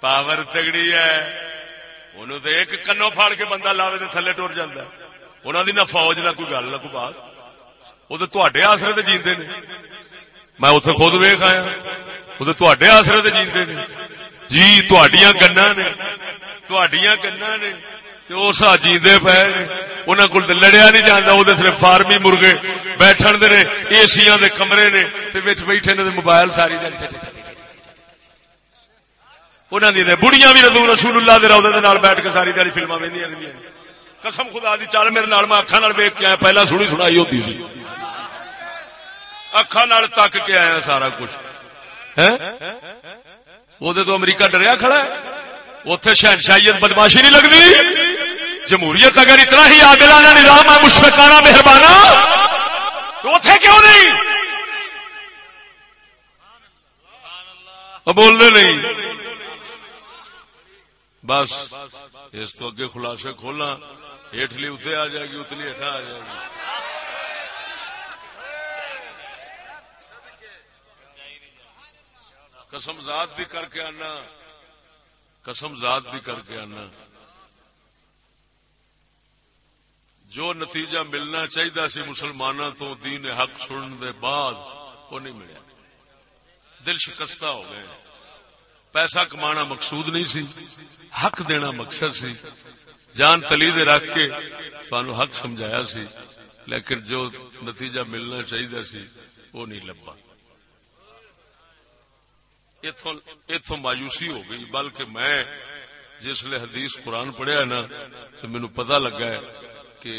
A: پاور تگڑی ہے۔ انہوں تو ایک کنو پھاڑ کے بندہ لاوے تو تھلے ٹور جانا انہوں دی نہ فوج نہ کوئی گل، نہ کوئی بات۔ وہ تو تے آسرے تے جیندے نے۔ میں اتنے خود ویخ آیا۔ وہ تو تے آسرے تے جیندے نے۔ جی تڈیاں گنا نے۔ تڈیاں گنا نے۔ سا جیندے پے انہوں کو لڑیا نہیں جانا وہ صرف فارمی مرغے بیٹھن دے اے سی دے کمرے نے بیٹھے نے موبائل ساری دن بڑھیاں بھی رضو رسول اللہ دے روزے نال بیٹھ کے ساری داری فلما وی قسم خدا دی، چل میرے نال میں اکھا نال ویک کے آیا، پہلا سنی سنائی ہوتی سی۔ اکھا نال تک کے آیا سارا کچھ۔ وہ تو امریکہ ڈریا کھڑا ہے۔ اتنے شہنشاہیت بدماشی نہیں لگتی جمہوریت اگر اتنا ہی آگلانہ نظام ہے، مشفقانہ، مہربانہ، تو اتنے کیوں نہیں؟ بولنے نہیں۔ بس، اس تو اگے خلاصے کھولنا، ہیٹلی اتنے آ جائے گی، اتنی ہٹا آ جائے گی۔ قسم ذات بھی کر کے آنا، قسم ذات بھی کر کے آنا۔ جو نتیجہ ملنا چاہیے سی مسلمانوں تو، دین حق سننے بعد، وہ نہیں ملیا۔ دل شکستہ ہو گئے۔ پیسہ کمانا مقصود نہیں سی، حق دینا مقصد سی۔ جان تلی دے رکھ کے تہن حق سمجھایا سی، لیکن جو نتیجہ ملنا چاہیے سی، وہ نہیں لبا اتو مایوسی ہو گئی، بلکہ میں جس لیے حدیث قرآن پڑھیا نا، تو مینو پتا لگا ہے کہ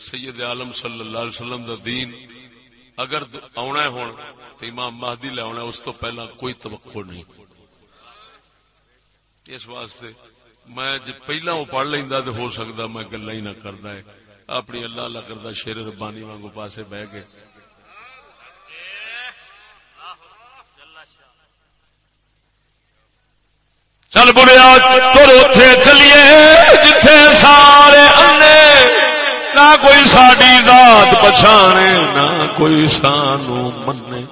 A: سید عالم صلی اللہ علیہ وسلم دا دین اگر آنا ہے ہون، تو امام مہدی لے آنا اس تو پہلا کوئی توقع نہیں۔ اس واسطے میں جب پہلا وہ پڑھ لینا تو ہو سکتا میں گلا ہی نہ کرتا ہے۔ اپنی اللہ اللہ کرتا شیر ربانی وانگو پاسے بہ گئے۔ چل بڑیا تو چلیے، جتھے سارے انے، نہ کوئی ساری ذات پچھانے، نہ کوئی سانو منے۔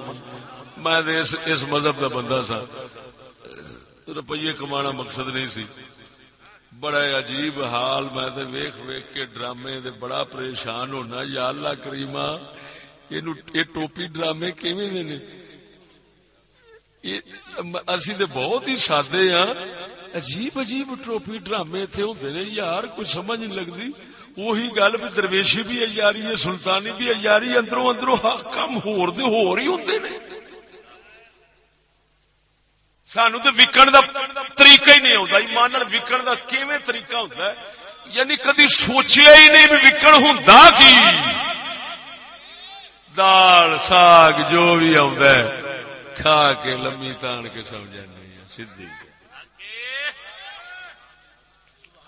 A: میں اس مذہب کا بندہ سا۔ روپیے کمانا مقصد نہیں سی۔ بڑا عجیب حال میں ویخ ویخ کے ڈرامے دے بڑا پریشان ہونا۔ یا اللہ کریما یہ ٹوپی ڈرامے کیویں نے؟ اسی تے بہت ہی سادے ہاں۔ عجیب عجیب ٹروپی ڈرامے اتنے ہوتے نے۔ یار، کچھ سمجھ نہیں لگتی وہی گل بھی درویشی بھی اجاری ہے، سلطانی بھی اجاری اندروں اندروں ہاں، کم ہور دے ہور ہی ہوتے نے۔ سانو تو وکن دا طریقہ ہی نہیں ہوتا، ایمان وکن دا کیویں طریقہ ہوتا ہے؟ یعنی کدی سوچیا ہی نہیں بھی وکن ہوندا کی؟ دال، ساگ جو بھی آندا ہے، کھا کے لمی تان کے سمجھ سمجھنے سیدھی۔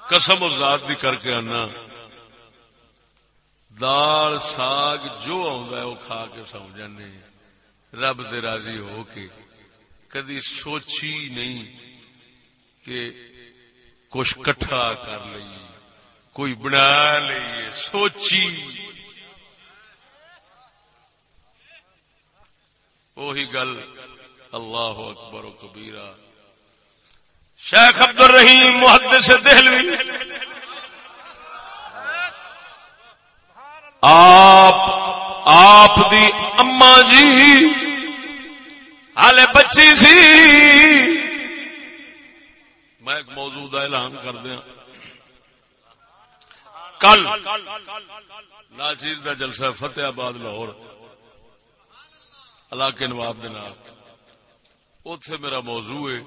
A: قسم و ذات دی کر کے آنا۔ دال، ساگ جو آندا ہے، وہ کھا کے سمجھ سمجھنے رب دے راضی ہو کے۔ کدی سوچی نہیں کہ کچھ کٹھا کر لئیے، کوئی بنا لئیے، سوچی۔ وہی گل اللہ اکبر و کبیرہ۔ شیخ عبد الرحیم محدث دہلوی۔ آپ آپ دی اما جی۔ ہال بچی سی۔ میں ایک موضوع کا اعلان کر دیا کل ناچیر کا جلسہ فتح آباد لاہور، علاقے نواب اتے میرا موضوع ہے،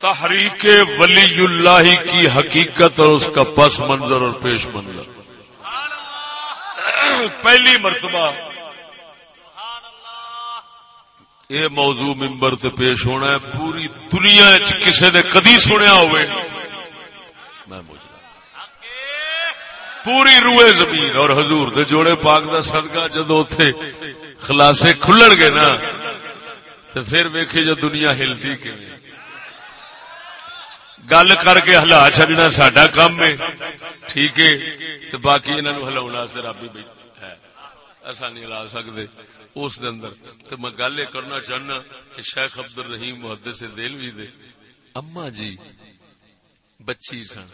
A: تحریک ولی اللہ کی حقیقت اور اس کا پس منظر اور پیش منظر۔ پہلی مرتبہ یہ موضوع ممبر تے پیش ہونا ہے، پوری دنیا کسی نے کدی سنیا ہوئے؟ میں پوری روئے زمین اور حضور دے جوڑے پاک دا صدقہ جدو اتے خلاصے کھلن گے نا تو پھر ویکھے جو دنیا ہلتی کی گل کر کے ہلا چڈنا سڈا کام ہے، ٹھیک ہے؟ باقی انہوں ہلا رب ہی ہے ایسا نہیں ہلا سکتے اس دے اندر۔ تو میں گل یہ کرنا چاہنا کہ شیخ عبد الرحیم محدث سے دل بھی دے اما جی بچی سن۔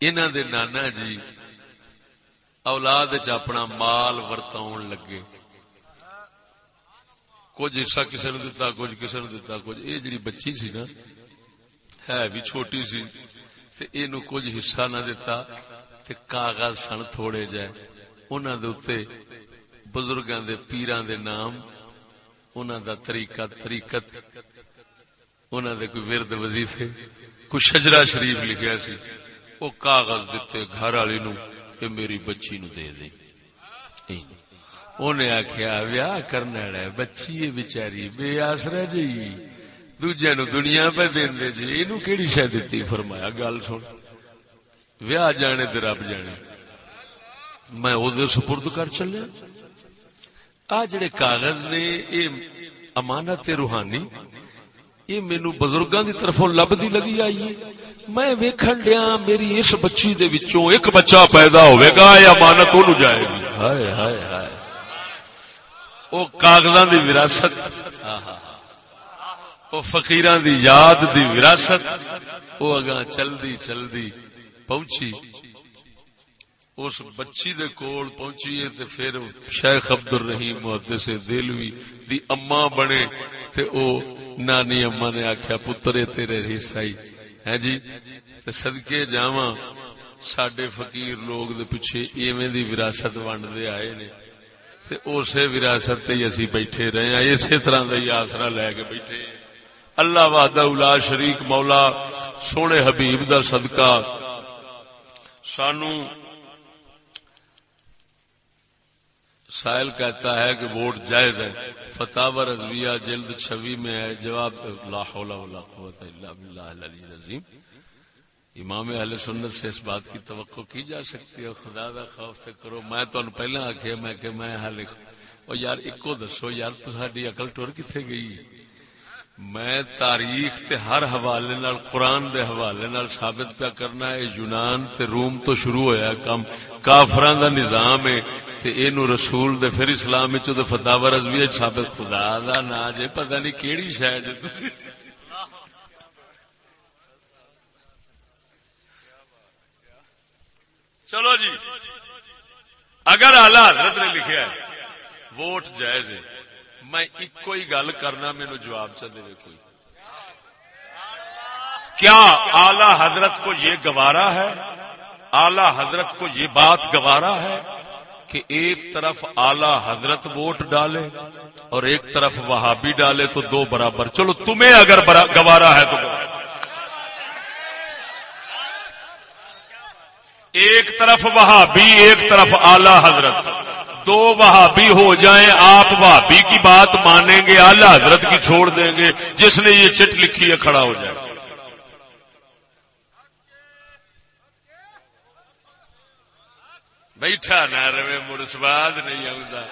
A: انہوں دے نانا جی اولاد چ اپنا مال ورتاؤ لگے۔ کچھ حصہ کسی نے دتا، کچھ کسی نے دتا، کچھ۔ یہ جڑی بچی سی نا، ہے بھی چھوٹی سی۔ تے اینو کچھ حصہ نہ دتا، تے کاغذ سن تھوڑے جائے انہوں دے بزرگاں دے پیراں دے نام، انہاں دا طریقہ، طریقت، انہاں دے کوئی ورد وظیفے، کوئی شجرا شریف لکھیا سی، او کاغذ دتے گھر والی نو کہ میری بچی نو دے دے انہیں آخیا ویاہ کرنا ہے، بچی ہے بچاری بے آسرا جی۔ دوجے نو دنیا پہ دین دے جی اینو کیڑی شے دتی؟ فرمایا، گل سن۔ ویاہ جانے تے رب جانے۔ میں او دے سپرد کر چلیا آ جڑے کاغذ نے یہ امانت روحانی، یہ مینو بزرگاں دی طرفوں لبدی لگی آئی ہے۔ میں ویکھن دیا میری اس بچی دے وچوں ایک بچہ پیدا ہوئے گا، یہ امانت اونوں جائے گی۔ ہائے ہائے ہائے۔ او کاغذاں دی وراثت۔ او فقیراں دی یاد دی وراثت۔ او اگاں چلدی چلدی پہنچی۔ اس بچی دے کول پہنچیے تے پھر شیخ عبد الرحیم محدث دلوی دی اما بنے تے او نانی اما نے آکھیا، پترے، تیرے حصہ ہے ہاں جی؟ تے صدقے جاواں۔ ساڈے فقیر لوگ دے پیچھے ایویں دی وراثت ونڈدے آئے نے۔ تے اسے وراثت تے اسی بیٹھے رہے ہیں۔ اسی طرح دا ہی آسرا لے کے بیٹھے اللہ وحدہ الا شریک مولا، سونے حبیب دا صدقہ۔ سانو سائل کہتا ہے کہ ووٹ جائز ہے۔ فتح رضویہ جلد چھوی میں ہے۔ جواب، لا حول ولا قوت الا باللہ العلی العظیم۔ امام اہل سنت سے اس بات کی توقع کی جا سکتی ہے۔ خدا دا خوف تے کرو۔ میں تو پہلا آخیا میں کہ میں حال او یار اکو دسو، یار تو ساڈی عقل ٹر کتے گئی؟ میں تاریخ تے ہر حوالے نال، قرآن دے حوالے نال ثابت پیا کرنا ہے یونان تے روم تو شروع ہویا کام کافران دا نظام ہے تے اینو رسول دے پھر اسلام وچ تے فتح رضوی ثابت۔ خدا دا نا جے پتہ نہیں کیڑی شے چلو جی۔ اگر اعلی حضرت نے لکھیا ہے، ووٹ جائز ہے۔ میں ایک ہی گل کرنا، مینو جواب چ دے کوئی کیا اعلی حضرت کو یہ گوارا ہے؟ اعلی حضرت کو یہ بات گوارا ہے کہ ایک طرف اعلی حضرت ووٹ ڈالے اور ایک طرف وہابی ڈالے تو دو برابر۔ چلو، تمہیں اگر گوارا ہے تو ایک طرف وہابی، ایک طرف اعلی حضرت۔ دو وہابی ہو جائیں، آپ وہابی کی بات مانیں گے، اعلی حضرت کی چھوڑ دیں گے، جس نے یہ چٹ لکھی ہے، کھڑا ہو جائے۔ بیٹھا نہ روے مڑ نہیں آتا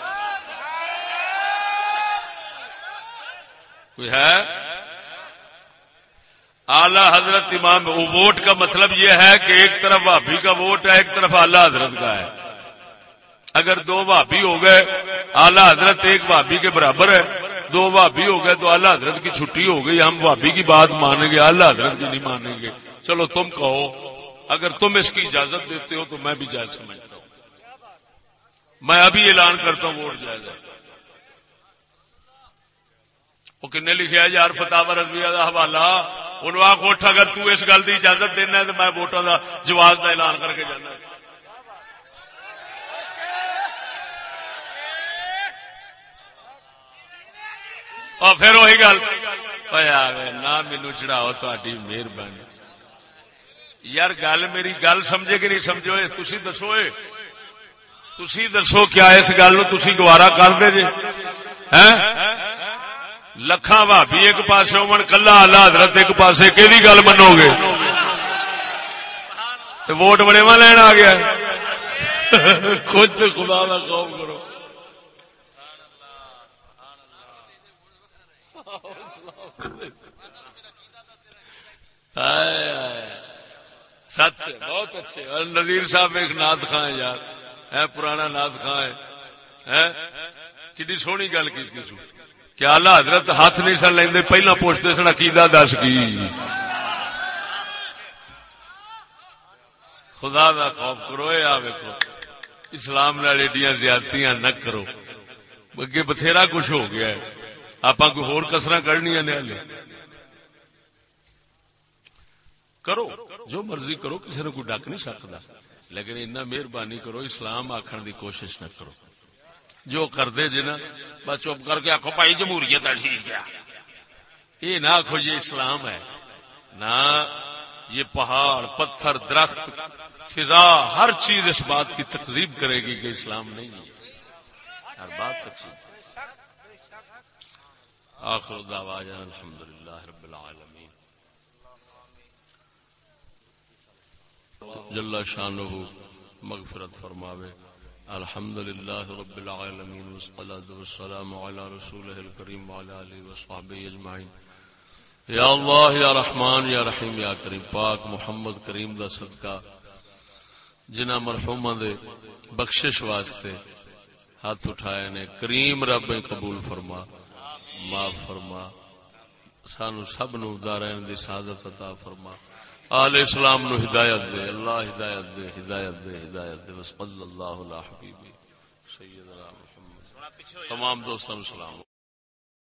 A: کوئی ہے؟ اعلی حضرت امام، وہ ووٹ کا مطلب یہ ہے کہ ایک طرف بھابی کا ووٹ ہے، ایک طرف اعلی حضرت کا ہے۔ اگر دو بھابی ہو گئے، اعلی حضرت ایک بھابی کے برابر ہے، دو بھابی ہو گئے تو اعلی حضرت کی چھٹی ہو گئی، ہم بھابی کی بات مانیں گے، اعلی حضرت کی نہیں مانیں گے۔ چلو تم کہو، اگر تم اس کی اجازت دیتے ہو تو میں بھی جائز سمجھتا ہوں۔ میں ابھی اعلان کرتا ہوں ووٹ جائے گا۔ وہ کن لکھا یار فتح رضویہ کا حوالہ ان آخ اگر تو اس گل کی اجازت دینا ہے تو میں ووٹوں کا جواز کا اعلان کر کے جانا اور پھر وہی گل۔ نہ مینو چڑھاؤ تاری مہربانی۔ یار، گل میری گل سمجھے کہ نہیں سمجھو تھی دسو تھی دسو کیا اس گل تھی گوارا کر دے جی لکھا بھابی ایک پاس ہو کلا آلہ حضرت ایک پاس کہ گل منو گے؟ ووٹ بڑے وا لین آ گیا۔ خود خدا کا قوم کرو۔ سچ بہت اچھے۔ اور نظیر صاحب ایک ناد خان ہے یار۔ ہے پرانا ناد خان ہے کڈی سونی گل کی سو کہ آلہ حضرت ہاتھ نہیں سن لیں پہلا پوچھتے سن، عقیدہ دس کی؟ خدا دا خوف کرو آ ویکو اسلام نال ایڈیاں زیادتیاں نہ کرو۔ اگے بتھیرا کچھ ہو گیا ہے۔ آپ کوئی ہور کسر کڑنیا نے کرو۔ جو مرضی کرو، کسی نے کوئی ڈک نہیں سکتا لیکن اتنا مہربانی کرو، اسلام آخر دی کوشش نہ کرو۔ جو کر دے جی نا، بس چپ کر کے آخو بھائی، جمہوریت ہے ٹھیک ہے۔ یہ نہ آخو یہ اسلام ہے۔ نہ، یہ پہاڑ، پتھر، درخت، فضا، ہر چیز اس بات کی تقریب کرے گی کہ اسلام نہیں ہے۔ ہر بات تقریب۔ آخر دعوانا الحمد جل شانہ مغفرت فرماوے۔ الحمد للہ رب العالمین والصلاة والسلام على رسوله الكریم وعلى آلہ وصحبہ اجمعین۔ یا اللہ، یا رحمان، یا رحیم، یا کریم پاک، محمد کریم دا صدقہ۔ جنہ مرحومہ دے بخشش واسطے ہاتھ اٹھائے نے، کریم رب قبول فرما، معاف فرما۔ سانو سب نو دارین دی سعادت عطا فرما۔ آل اسلام نو ہدایت دے، اللہ ہدایت دے ہدایت دے ہدایت دے بس اللہ حبیبی، سیدنا محمد، تمام دوستان سلام